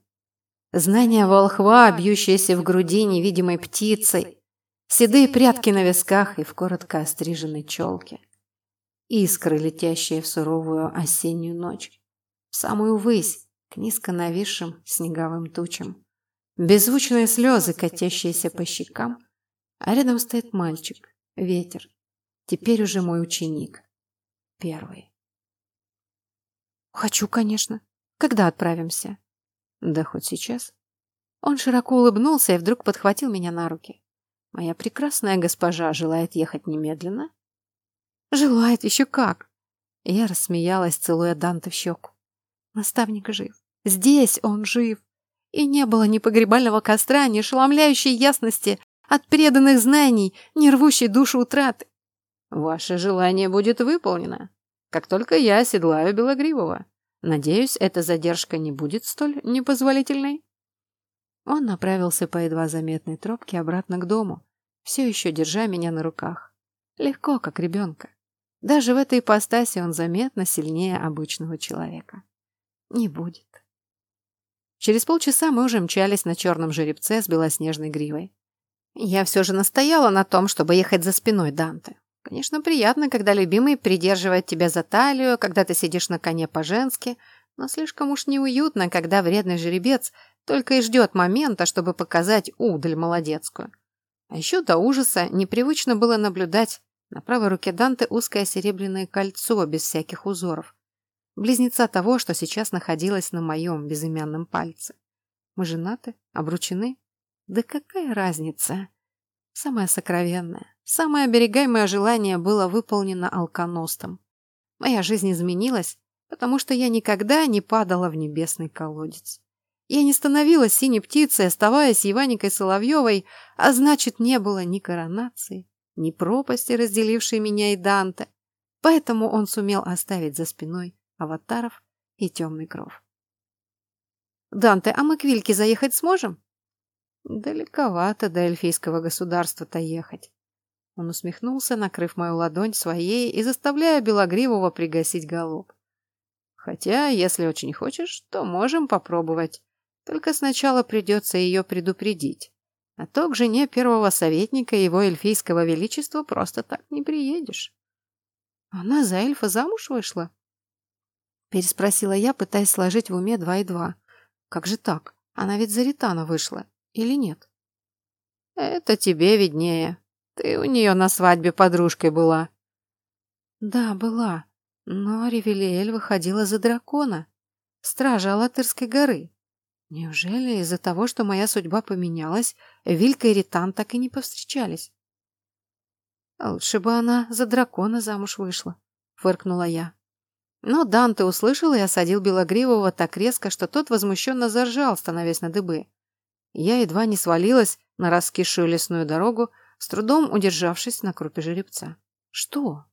Знание волхва, бьющееся в груди невидимой птицей, седые прятки на висках и в коротко остриженной челке. Искры, летящие в суровую осеннюю ночь, в самую высь, к низко нависшим снеговым тучам. беззвучные слезы, катящиеся по щекам, а рядом стоит мальчик, ветер, теперь уже мой ученик, первый. Хочу, конечно. Когда отправимся? Да хоть сейчас. Он широко улыбнулся и вдруг подхватил меня на руки. Моя прекрасная госпожа желает ехать немедленно? Желает еще как. Я рассмеялась, целуя Данте в щеку. Наставник жив. Здесь он жив. И не было ни погребального костра, ни ошеломляющей ясности от преданных знаний, ни рвущей душу утраты. Ваше желание будет выполнено, как только я оседлаю Белогривого. Надеюсь, эта задержка не будет столь непозволительной. Он направился по едва заметной тропке обратно к дому, все еще держа меня на руках. Легко, как ребенка. Даже в этой ипостаси он заметно сильнее обычного человека. Не будет. Через полчаса мы уже мчались на черном жеребце с белоснежной гривой. Я все же настояла на том, чтобы ехать за спиной Данте. Конечно, приятно, когда любимый придерживает тебя за талию, когда ты сидишь на коне по-женски, но слишком уж неуютно, когда вредный жеребец только и ждет момента, чтобы показать удаль молодецкую. А еще до ужаса непривычно было наблюдать на правой руке Данте узкое серебряное кольцо без всяких узоров. Близнеца того, что сейчас находилось на моем безымянном пальце. Мы женаты? Обручены? Да какая разница? Самое сокровенное, самое оберегаемое желание было выполнено алконостом. Моя жизнь изменилась, потому что я никогда не падала в небесный колодец. Я не становилась синей птицей, оставаясь Иваникой Соловьевой, а значит, не было ни коронации, ни пропасти, разделившей меня и Данте. Поэтому он сумел оставить за спиной аватаров и темный кров. «Данте, а мы к Вильке заехать сможем?» «Далековато до эльфийского государства-то ехать». Он усмехнулся, накрыв мою ладонь своей и заставляя Белогривого пригасить голуб. «Хотя, если очень хочешь, то можем попробовать. Только сначала придется ее предупредить. А то к жене первого советника его эльфийского величества просто так не приедешь. Она за эльфа замуж вышла? Переспросила я, пытаясь сложить в уме два и два. Как же так? Она ведь за Ритана вышла. Или нет? Это тебе виднее. Ты у нее на свадьбе подружкой была. Да, была. Но Ревелиэль выходила за дракона. Стража Алатырской горы. Неужели из-за того, что моя судьба поменялась, Вилька и Ритан так и не повстречались? Лучше бы она за дракона замуж вышла, фыркнула я. Но Данте услышал и осадил Белогривого так резко, что тот возмущенно заржал, становясь на дыбы. Я едва не свалилась на раскисшую лесную дорогу, с трудом удержавшись на крупе жеребца. Что?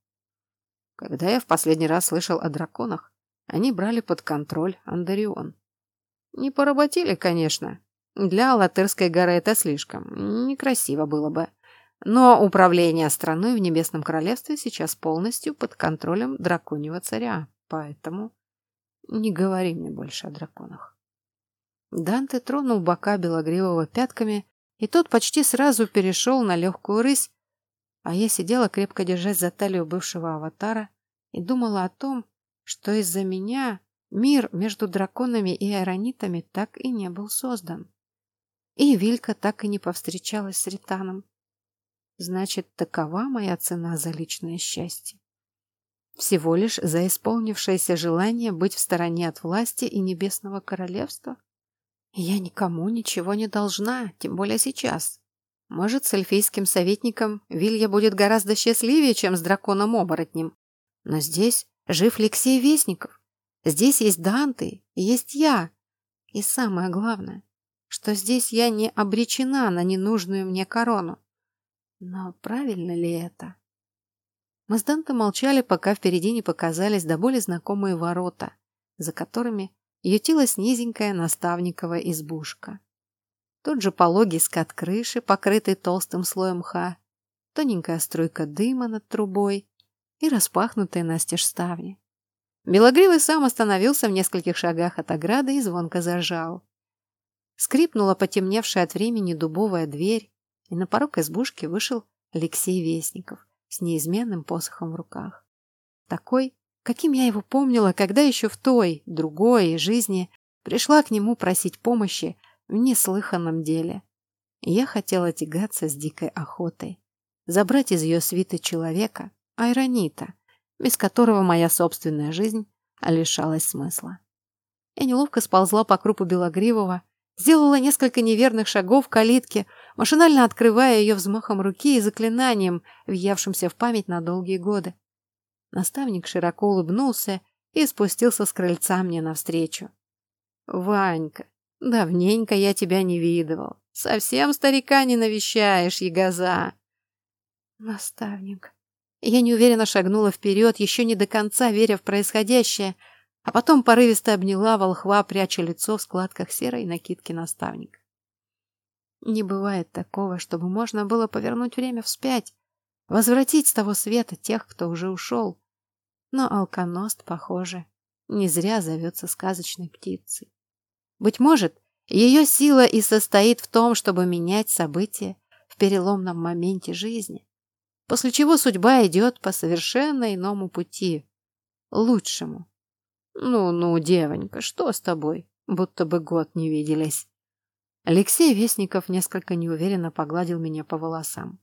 Когда я в последний раз слышал о драконах, они брали под контроль Андарион. Не поработили, конечно. Для Латырской горы это слишком. Некрасиво было бы. Но управление страной в Небесном Королевстве сейчас полностью под контролем драконьего царя. Поэтому не говори мне больше о драконах. Данте тронул бока Белогривого пятками, и тот почти сразу перешел на легкую рысь, а я сидела, крепко держась за талию бывшего аватара, и думала о том, что из-за меня Мир между драконами и аэронитами так и не был создан. И Вилька так и не повстречалась с Ританом. Значит, такова моя цена за личное счастье. Всего лишь за исполнившееся желание быть в стороне от власти и небесного королевства? Я никому ничего не должна, тем более сейчас. Может, с эльфийским советником Вилья будет гораздо счастливее, чем с драконом-оборотнем. Но здесь жив Лексей Вестников. Здесь есть Данте, есть я. И самое главное, что здесь я не обречена на ненужную мне корону. Но правильно ли это? Мы с Данте молчали, пока впереди не показались до боли знакомые ворота, за которыми ютилась низенькая наставниковая избушка. Тот же пологий скат крыши, покрытый толстым слоем мха, тоненькая струйка дыма над трубой и распахнутые настежь ставни. Белогривый сам остановился в нескольких шагах от ограды и звонко заржал. Скрипнула потемневшая от времени дубовая дверь, и на порог избушки вышел Алексей Вестников с неизменным посохом в руках. Такой, каким я его помнила, когда еще в той, другой жизни пришла к нему просить помощи в неслыханном деле. Я хотела тягаться с дикой охотой, забрать из ее свиты человека, Айронита, без которого моя собственная жизнь лишалась смысла. Я неловко сползла по крупу Белогривого, сделала несколько неверных шагов к калитке, машинально открывая ее взмахом руки и заклинанием, въевшимся в память на долгие годы. Наставник широко улыбнулся и спустился с крыльца мне навстречу. «Ванька, давненько я тебя не видывал. Совсем старика не навещаешь, ягоза!» «Наставник...» Я неуверенно шагнула вперед, еще не до конца веря в происходящее, а потом порывисто обняла волхва, пряча лицо в складках серой накидки наставника. Не бывает такого, чтобы можно было повернуть время вспять, возвратить с того света тех, кто уже ушел. Но алконост, похоже, не зря зовется сказочной птицей. Быть может, ее сила и состоит в том, чтобы менять события в переломном моменте жизни, после чего судьба идет по совершенно иному пути, лучшему. Ну-ну, девонька, что с тобой? Будто бы год не виделись. Алексей Вестников несколько неуверенно погладил меня по волосам.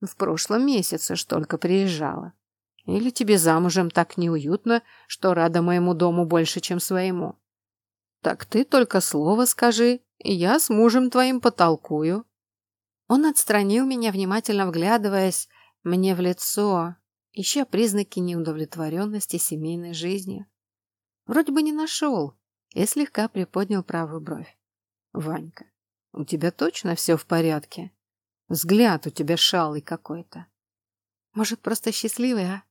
В прошлом месяце ж только приезжала. Или тебе замужем так неуютно, что рада моему дому больше, чем своему? Так ты только слово скажи, и я с мужем твоим потолкую. Он отстранил меня, внимательно вглядываясь, мне в лицо, ища признаки неудовлетворенности семейной жизнью. Вроде бы не нашел и слегка приподнял правую бровь. «Ванька, у тебя точно все в порядке? Взгляд у тебя шалый какой-то». «Может, просто счастливый, а?»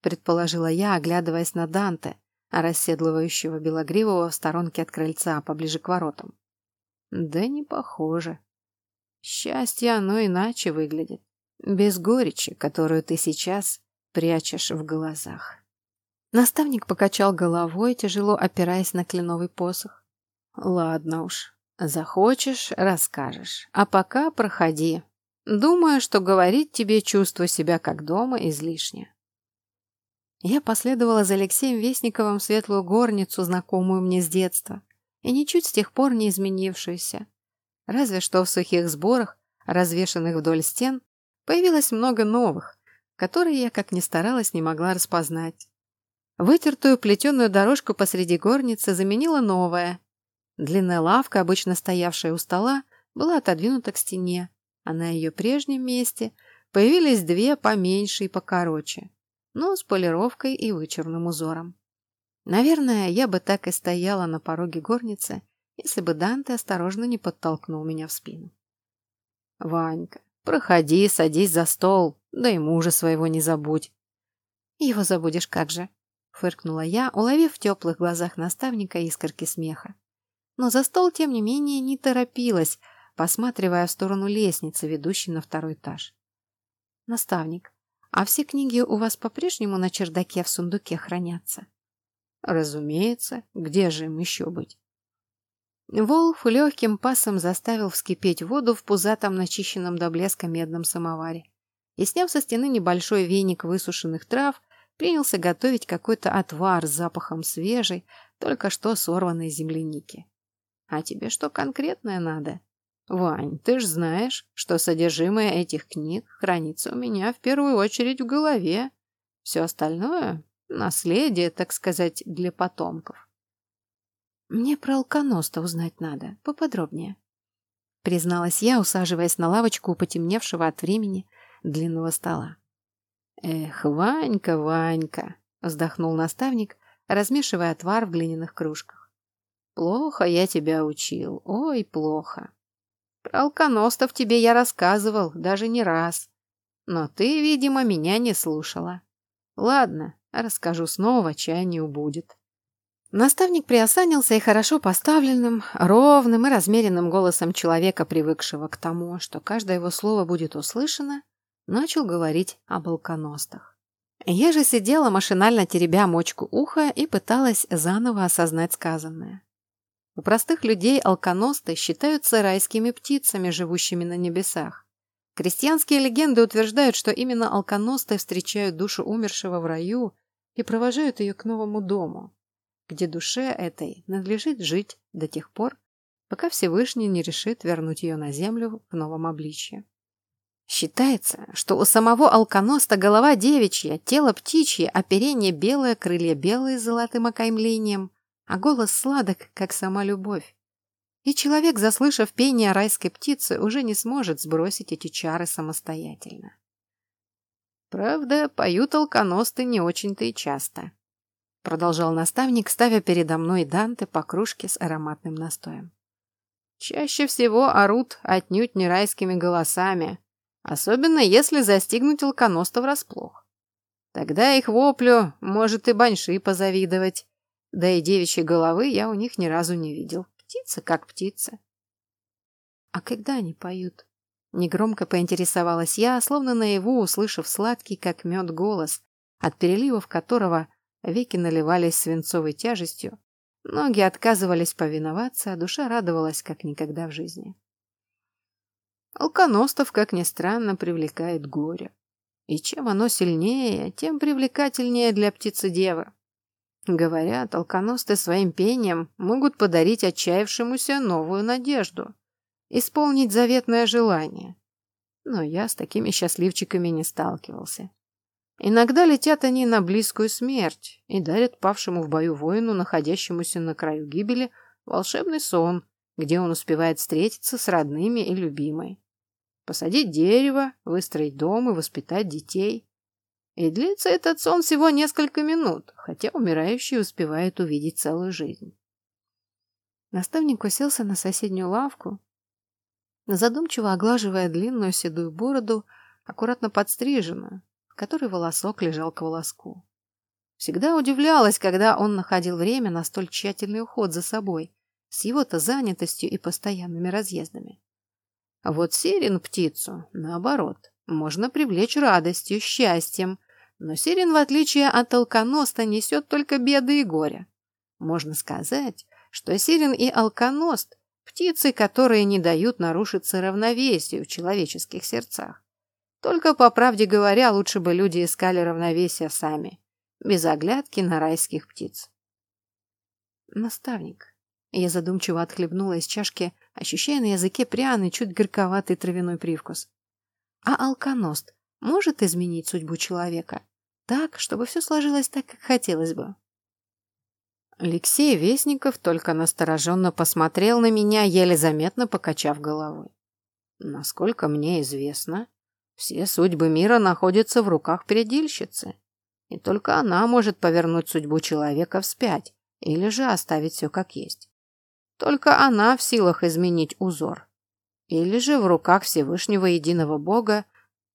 предположила я, оглядываясь на Данте, расседлывающего Белогривого в сторонке от крыльца, поближе к воротам. «Да не похоже. Счастье оно иначе выглядит без горечи, которую ты сейчас прячешь в глазах. Наставник покачал головой, тяжело опираясь на кленовый посох. Ладно уж, захочешь – расскажешь, а пока проходи. Думаю, что говорить тебе чувство себя как дома излишне. Я последовала за Алексеем Вестниковым в светлую горницу, знакомую мне с детства, и ничуть с тех пор не изменившуюся. Разве что в сухих сборах, развешанных вдоль стен, Появилось много новых, которые я, как ни старалась, не могла распознать. Вытертую плетеную дорожку посреди горницы заменила новая. Длинная лавка, обычно стоявшая у стола, была отодвинута к стене, а на ее прежнем месте появились две поменьше и покороче, но с полировкой и вычурным узором. Наверное, я бы так и стояла на пороге горницы, если бы Данте осторожно не подтолкнул меня в спину. «Ванька, Проходи, садись за стол, да и мужа своего не забудь. Его забудешь как же, фыркнула я, уловив в теплых глазах наставника искорки смеха. Но за стол, тем не менее, не торопилась, посматривая в сторону лестницы, ведущей на второй этаж. Наставник, а все книги у вас по-прежнему на чердаке в сундуке хранятся? Разумеется, где же им еще быть? Волф легким пасом заставил вскипеть воду в пузатом начищенном до блеска медном самоваре и, сняв со стены небольшой веник высушенных трав, принялся готовить какой-то отвар с запахом свежей, только что сорванной земляники. «А тебе что конкретное надо?» «Вань, ты ж знаешь, что содержимое этих книг хранится у меня в первую очередь в голове. Все остальное — наследие, так сказать, для потомков. Мне про алконоста узнать надо, поподробнее. Призналась я, усаживаясь на лавочку у потемневшего от времени длинного стола. Эх, Ванька, Ванька, вздохнул наставник, размешивая отвар в глиняных кружках. Плохо я тебя учил, ой, плохо. Про алконостов тебе я рассказывал, даже не раз. Но ты, видимо, меня не слушала. Ладно, расскажу снова, чая не убудет. Наставник приосанился и хорошо поставленным, ровным и размеренным голосом человека, привыкшего к тому, что каждое его слово будет услышано, начал говорить об алконостах. Я же сидела, машинально теребя мочку уха и пыталась заново осознать сказанное. У простых людей алконосты считаются райскими птицами, живущими на небесах. Крестьянские легенды утверждают, что именно алконосты встречают душу умершего в раю и провожают ее к новому дому где душе этой надлежит жить до тех пор, пока Всевышний не решит вернуть ее на землю в новом обличье. Считается, что у самого алконоста голова девичья, тело птичье, оперение белое, крылья белые с золотым окаймлением, а голос сладок, как сама любовь. И человек, заслышав пение райской птицы, уже не сможет сбросить эти чары самостоятельно. Правда, поют алконосты не очень-то и часто. Продолжал наставник, ставя передо мной Данте по кружке с ароматным настоем. Чаще всего орут отнюдь не райскими голосами, особенно если застигнуть алконоста врасплох. Тогда их воплю может и баньши позавидовать, да и девичьей головы я у них ни разу не видел. Птица как птица. А когда они поют? Негромко поинтересовалась я, словно наяву, услышав сладкий, как мед, голос, от переливов которого веки наливались свинцовой тяжестью, ноги отказывались повиноваться, а душа радовалась, как никогда в жизни. Алконостов, как ни странно, привлекает горе. И чем оно сильнее, тем привлекательнее для птицы-девы. Говорят, алконосты своим пением могут подарить отчаявшемуся новую надежду, исполнить заветное желание. Но я с такими счастливчиками не сталкивался. Иногда летят они на близкую смерть и дарят павшему в бою воину, находящемуся на краю гибели, волшебный сон, где он успевает встретиться с родными и любимой. Посадить дерево, выстроить дом и воспитать детей. И длится этот сон всего несколько минут, хотя умирающий успевает увидеть целую жизнь. Наставник уселся на соседнюю лавку, задумчиво оглаживая длинную седую бороду, аккуратно подстриженную, в которой волосок лежал к волоску. Всегда удивлялась, когда он находил время на столь тщательный уход за собой, с его-то занятостью и постоянными разъездами. Вот сирен птицу, наоборот, можно привлечь радостью, счастьем, но сирен, в отличие от алконоста, несет только беды и горе. Можно сказать, что сирен и алконост – птицы, которые не дают нарушиться равновесию в человеческих сердцах. Только, по правде говоря, лучше бы люди искали равновесия сами, без оглядки на райских птиц. Наставник. Я задумчиво отхлебнула из чашки, ощущая на языке пряный, чуть горьковатый травяной привкус. А алконост может изменить судьбу человека так, чтобы все сложилось так, как хотелось бы. Алексей Вестников только настороженно посмотрел на меня, еле заметно покачав головой. Насколько мне известно, все судьбы мира находятся в руках предельщицы, и только она может повернуть судьбу человека вспять или же оставить все как есть. Только она в силах изменить узор. Или же в руках Всевышнего Единого Бога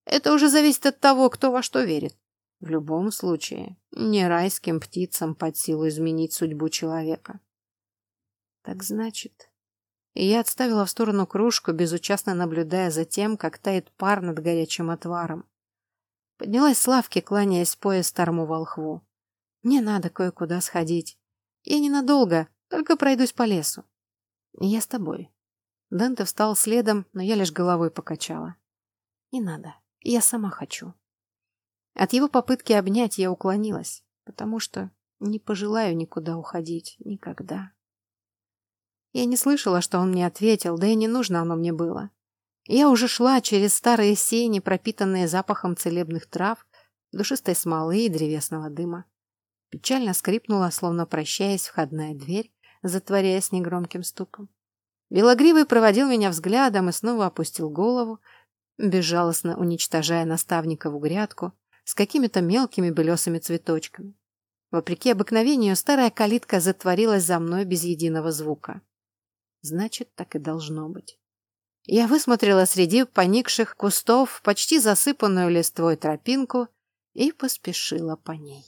это уже зависит от того, кто во что верит. В любом случае, не райским птицам под силу изменить судьбу человека. Так значит... И я отставила в сторону кружку, безучастно наблюдая за тем, как тает пар над горячим отваром. Поднялась с лавки, кланяясь пояс старому волхву. Мне надо кое-куда сходить. Я ненадолго, только пройдусь по лесу. Я с тобой. Дэнте встал следом, но я лишь головой покачала. Не надо. Я сама хочу. От его попытки обнять я уклонилась, потому что не пожелаю никуда уходить никогда. Я не слышала, что он мне ответил, да и не нужно оно мне было. Я уже шла через старые сени, пропитанные запахом целебных трав, душистой смолы и древесного дыма. Печально скрипнула, словно прощаясь, входная дверь, затворяясь негромким стуком. Белогривый проводил меня взглядом и снова опустил голову, безжалостно уничтожая наставникову грядку с какими-то мелкими белесыми цветочками. Вопреки обыкновению, старая калитка затворилась за мной без единого звука. Значит, так и должно быть. Я высмотрела среди поникших кустов почти засыпанную листвой тропинку и поспешила по ней.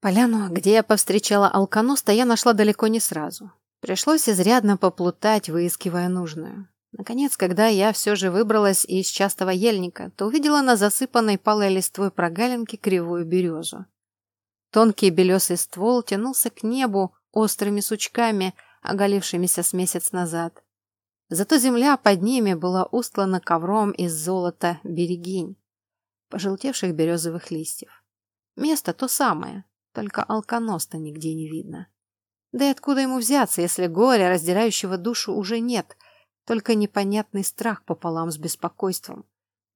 Поляну, где я повстречала алконоста, я нашла далеко не сразу. Пришлось изрядно поплутать, выискивая нужную. Наконец, когда я все же выбралась из частого ельника, то увидела на засыпанной палой листвой прогалинке кривую березу. Тонкий белесый ствол тянулся к небу острыми сучками, оголившимися с месяц назад. Зато земля под ними была устлана ковром из золота берегинь, пожелтевших березовых листьев. Место то самое, только алконоста нигде не видно. Да и откуда ему взяться, если горя, раздирающего душу, уже нет, только непонятный страх пополам с беспокойством.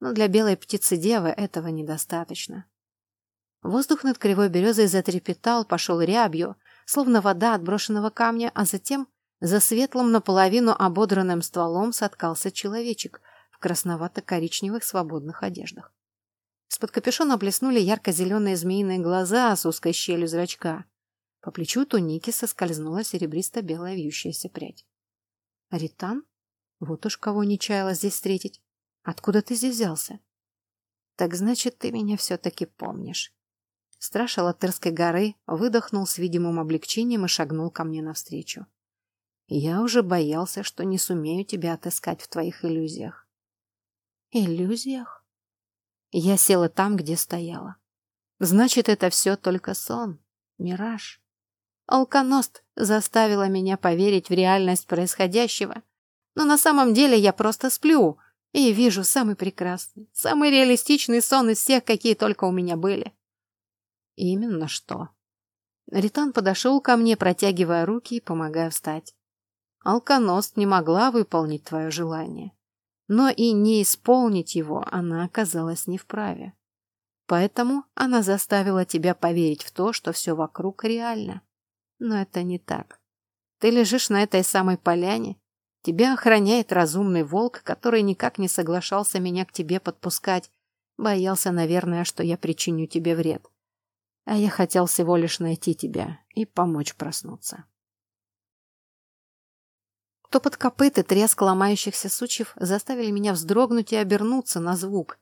Но для белой птицы-девы этого недостаточно. Воздух над кривой березой затрепетал, пошел рябью, словно вода от брошенного камня, а затем за светлым наполовину ободранным стволом соткался человечек в красновато-коричневых свободных одеждах. Из-под капюшона блеснули ярко-зеленые змеиные глаза с узкой щелью зрачка. По плечу туники соскользнула серебристо-белая вьющаяся прядь. «Ритан? Вот уж кого не чаяла здесь встретить. Откуда ты здесь взялся?» «Так значит, ты меня все-таки помнишь». Страж Алатырской горы выдохнул с видимым облегчением и шагнул ко мне навстречу. Я уже боялся, что не сумею тебя отыскать в твоих иллюзиях. Иллюзиях? Я села там, где стояла. Значит, это все только сон, мираж. Алконост заставила меня поверить в реальность происходящего. Но на самом деле я просто сплю и вижу самый прекрасный, самый реалистичный сон из всех, какие только у меня были. Именно что. Ритан подошел ко мне, протягивая руки и помогая встать. Алконост не могла выполнить твое желание. Но и не исполнить его она оказалась не вправе. Поэтому она заставила тебя поверить в то, что все вокруг реально. Но это не так. Ты лежишь на этой самой поляне, тебя охраняет разумный волк, который никак не соглашался меня к тебе подпускать, боялся, наверное, что я причиню тебе вред. А я хотел всего лишь найти тебя и помочь проснуться. Топот копыт и треск ломающихся сучьев заставили меня вздрогнуть и обернуться на звук.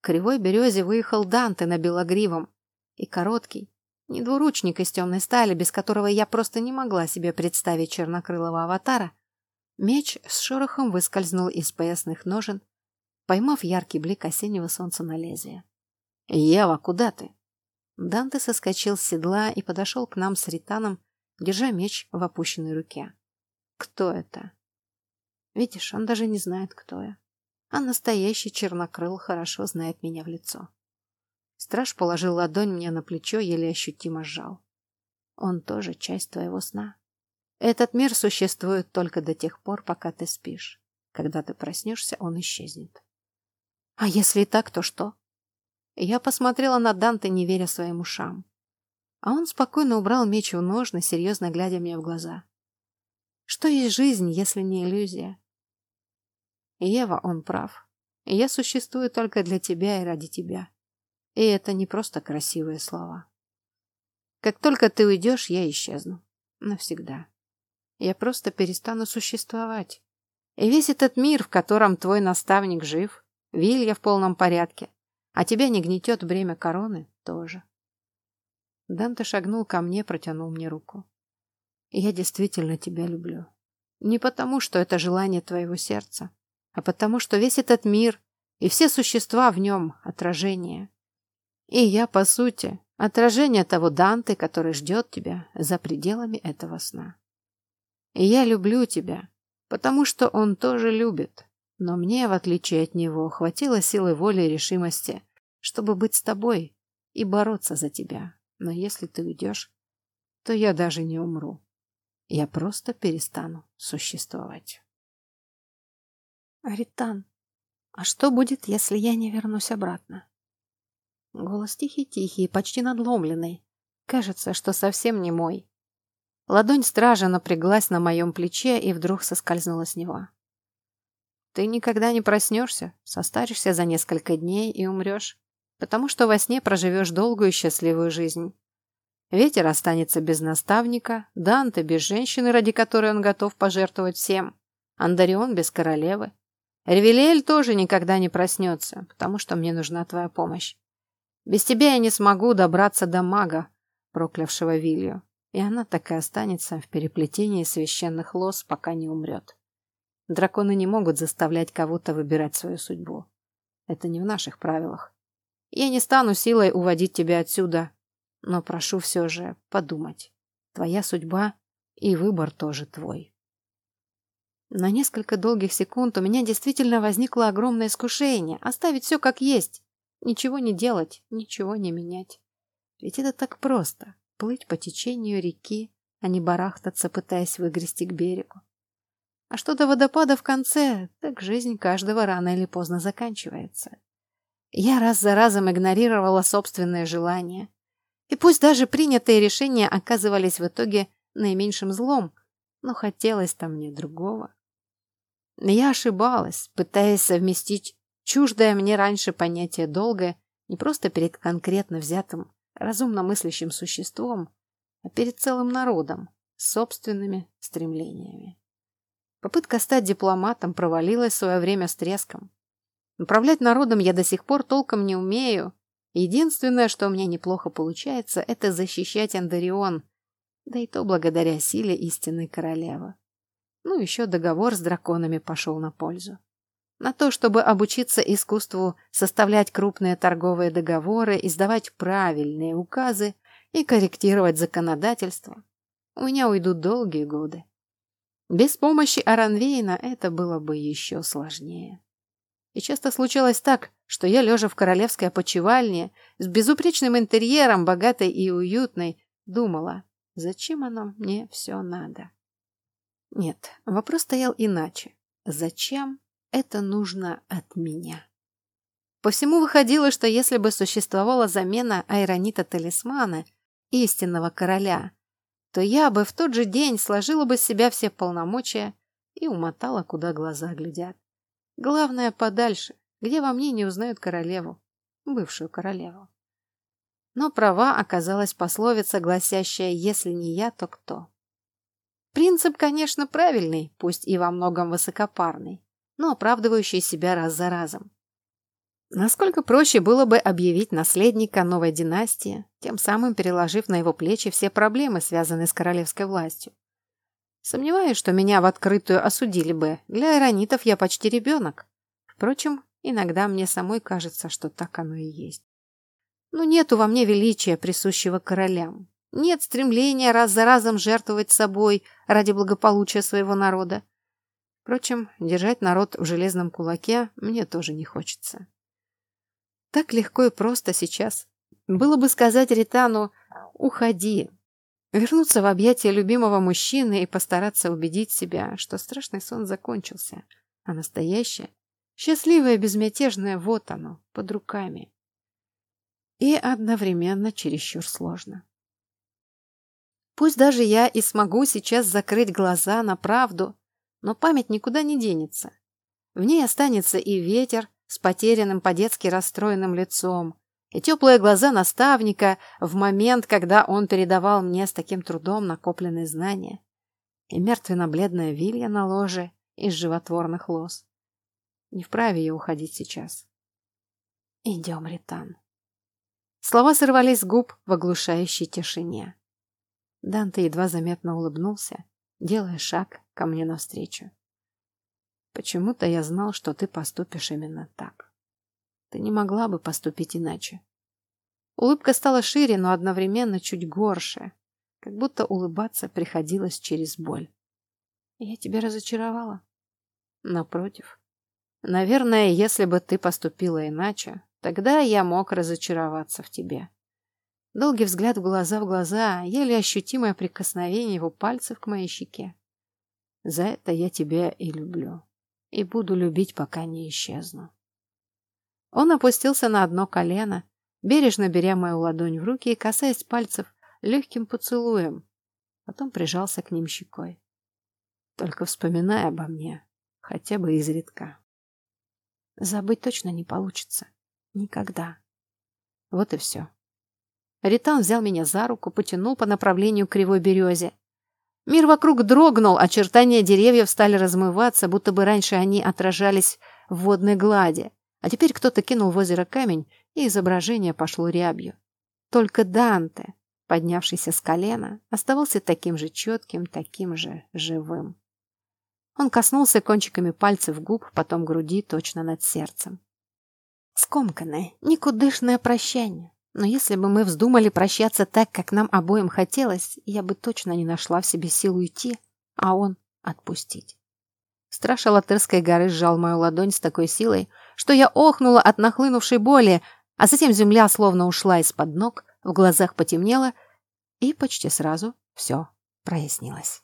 К кривой березе выехал Данте на белогривом. И короткий, не двуручник из темной стали, без которого я просто не могла себе представить чернокрылого аватара, меч с шорохом выскользнул из поясных ножен, поймав яркий блик осеннего солнца на лезвие. «Ева, куда ты?» Данте соскочил с седла и подошел к нам с Ританом, держа меч в опущенной руке. Кто это? Видишь, он даже не знает, кто я. А настоящий чернокрыл хорошо знает меня в лицо. Страж положил ладонь мне на плечо, еле ощутимо сжал. Он тоже часть твоего сна. Этот мир существует только до тех пор, пока ты спишь. Когда ты проснешься, он исчезнет. А если и так, то что? Я посмотрела на Данте, не веря своим ушам. А он спокойно убрал меч в ножны, серьезно глядя мне в глаза. Что есть жизнь, если не иллюзия? Ева, он прав. Я существую только для тебя и ради тебя. И это не просто красивые слова. Как только ты уйдешь, я исчезну. Навсегда. Я просто перестану существовать. И весь этот мир, в котором твой наставник жив, Вилья в полном порядке, а тебя не гнетет бремя короны, тоже. Данте шагнул ко мне, протянул мне руку. Я действительно тебя люблю. Не потому, что это желание твоего сердца, а потому, что весь этот мир и все существа в нем — отражение. И я, по сути, отражение того Данте, который ждет тебя за пределами этого сна. Я люблю тебя, потому что он тоже любит. Но мне, в отличие от него, хватило силы воли и решимости, чтобы быть с тобой и бороться за тебя. Но если ты уйдешь, то я даже не умру. Я просто перестану существовать. Аритан, а что будет, если я не вернусь обратно? Голос тихий-тихий, почти надломленный. Кажется, что совсем не мой. Ладонь стража напряглась на моем плече и вдруг соскользнула с него. Ты никогда не проснешься, состаришься за несколько дней и умрешь, потому что во сне проживешь долгую и счастливую жизнь. Ветер останется без наставника, Данте без женщины, ради которой он готов пожертвовать всем, Андарион без королевы. Ревелиэль тоже никогда не проснется, потому что мне нужна твоя помощь. Без тебя я не смогу добраться до мага, проклявшего Вилью, и она так и останется в переплетении священных лос, пока не умрет. Драконы не могут заставлять кого-то выбирать свою судьбу. Это не в наших правилах. Я не стану силой уводить тебя отсюда, но прошу все же подумать. Твоя судьба и выбор тоже твой. На несколько долгих секунд у меня действительно возникло огромное искушение оставить все как есть. Ничего не делать, ничего не менять. Ведь это так просто. Плыть по течению реки, а не барахтаться, пытаясь выгрести к берегу. А что до водопада в конце, так жизнь каждого рано или поздно заканчивается. Я раз за разом игнорировала собственные желания. И пусть даже принятые решения оказывались в итоге наименьшим злом, но хотелось-то мне другого. Я ошибалась, пытаясь совместить чуждое мне раньше понятие долга не просто перед конкретно взятым, разумно мыслящим существом, а перед целым народом, собственными стремлениями. Попытка стать дипломатом провалилась в свое время с треском. Управлять народом я до сих пор толком не умею. Единственное, что у меня неплохо получается, это защищать Андарион, да и то благодаря силе истинной королевы. Ну, еще договор с драконами пошел на пользу. На то, чтобы обучиться искусству составлять крупные торговые договоры, издавать правильные указы и корректировать законодательство, у меня уйдут долгие годы. Без помощи Аранвейна это было бы еще сложнее. И часто случалось так, что я, лежа в королевской опочивальне, с безупречным интерьером, богатой и уютной, думала, зачем оно мне все надо. Нет, вопрос стоял иначе. Зачем это нужно от меня? По всему выходило, что если бы существовала замена айронита-талисмана, истинного короля, то я бы в тот же день сложила бы с себя все полномочия и умотала, куда глаза глядят. Главное, подальше, где во мне не узнают королеву, бывшую королеву. Но права оказалась пословица, гласящая «если не я, то кто?». Принцип, конечно, правильный, пусть и во многом высокопарный, но оправдывающий себя раз за разом. Насколько проще было бы объявить наследника новой династии, тем самым переложив на его плечи все проблемы, связанные с королевской властью. Сомневаюсь, что меня в открытую осудили бы. Для иронитов я почти ребенок. Впрочем, иногда мне самой кажется, что так оно и есть. Но нету во мне величия, присущего королям. Нет стремления раз за разом жертвовать собой ради благополучия своего народа. Впрочем, держать народ в железном кулаке мне тоже не хочется. Так легко и просто сейчас. Было бы сказать Ритану «Уходи». Вернуться в объятия любимого мужчины и постараться убедить себя, что страшный сон закончился, а настоящее, счастливое, безмятежное, вот оно, под руками. И одновременно чересчур сложно. Пусть даже я и смогу сейчас закрыть глаза на правду, но память никуда не денется. В ней останется и ветер, с потерянным по-детски расстроенным лицом, и теплые глаза наставника в момент, когда он передавал мне с таким трудом накопленные знания, и мертвенно-бледная вилья на ложе из животворных лоз. Не вправе я уходить сейчас. Идем, Ритан. Слова сорвались с губ в оглушающей тишине. Данте едва заметно улыбнулся, делая шаг ко мне навстречу. Почему-то я знал, что ты поступишь именно так. Ты не могла бы поступить иначе. Улыбка стала шире, но одновременно чуть горше, как будто улыбаться приходилось через боль. Я тебя разочаровала? Напротив. Наверное, если бы ты поступила иначе, тогда я мог разочароваться в тебе. Долгий взгляд в глаза в глаза, еле ощутимое прикосновение его пальцев к моей щеке. За это я тебя и люблю и буду любить, пока не исчезну. Он опустился на одно колено, бережно беря мою ладонь в руки и касаясь пальцев легким поцелуем, потом прижался к ним щекой. Только вспоминай обо мне, хотя бы изредка. Забыть точно не получится. Никогда. Вот и все. Ритан взял меня за руку, потянул по направлению к кривой березе. Мир вокруг дрогнул, очертания деревьев стали размываться, будто бы раньше они отражались в водной глади. А теперь кто-то кинул в озеро камень, и изображение пошло рябью. Только Данте, поднявшийся с колена, оставался таким же четким, таким же живым. Он коснулся кончиками пальцев губ, потом груди, точно над сердцем. Скомканное, никудышное прощание. Но если бы мы вздумали прощаться так, как нам обоим хотелось, я бы точно не нашла в себе сил уйти, а он отпустить. Страж Алатырской горы сжал мою ладонь с такой силой, что я охнула от нахлынувшей боли, а затем земля словно ушла из-под ног, в глазах потемнело, и почти сразу все прояснилось.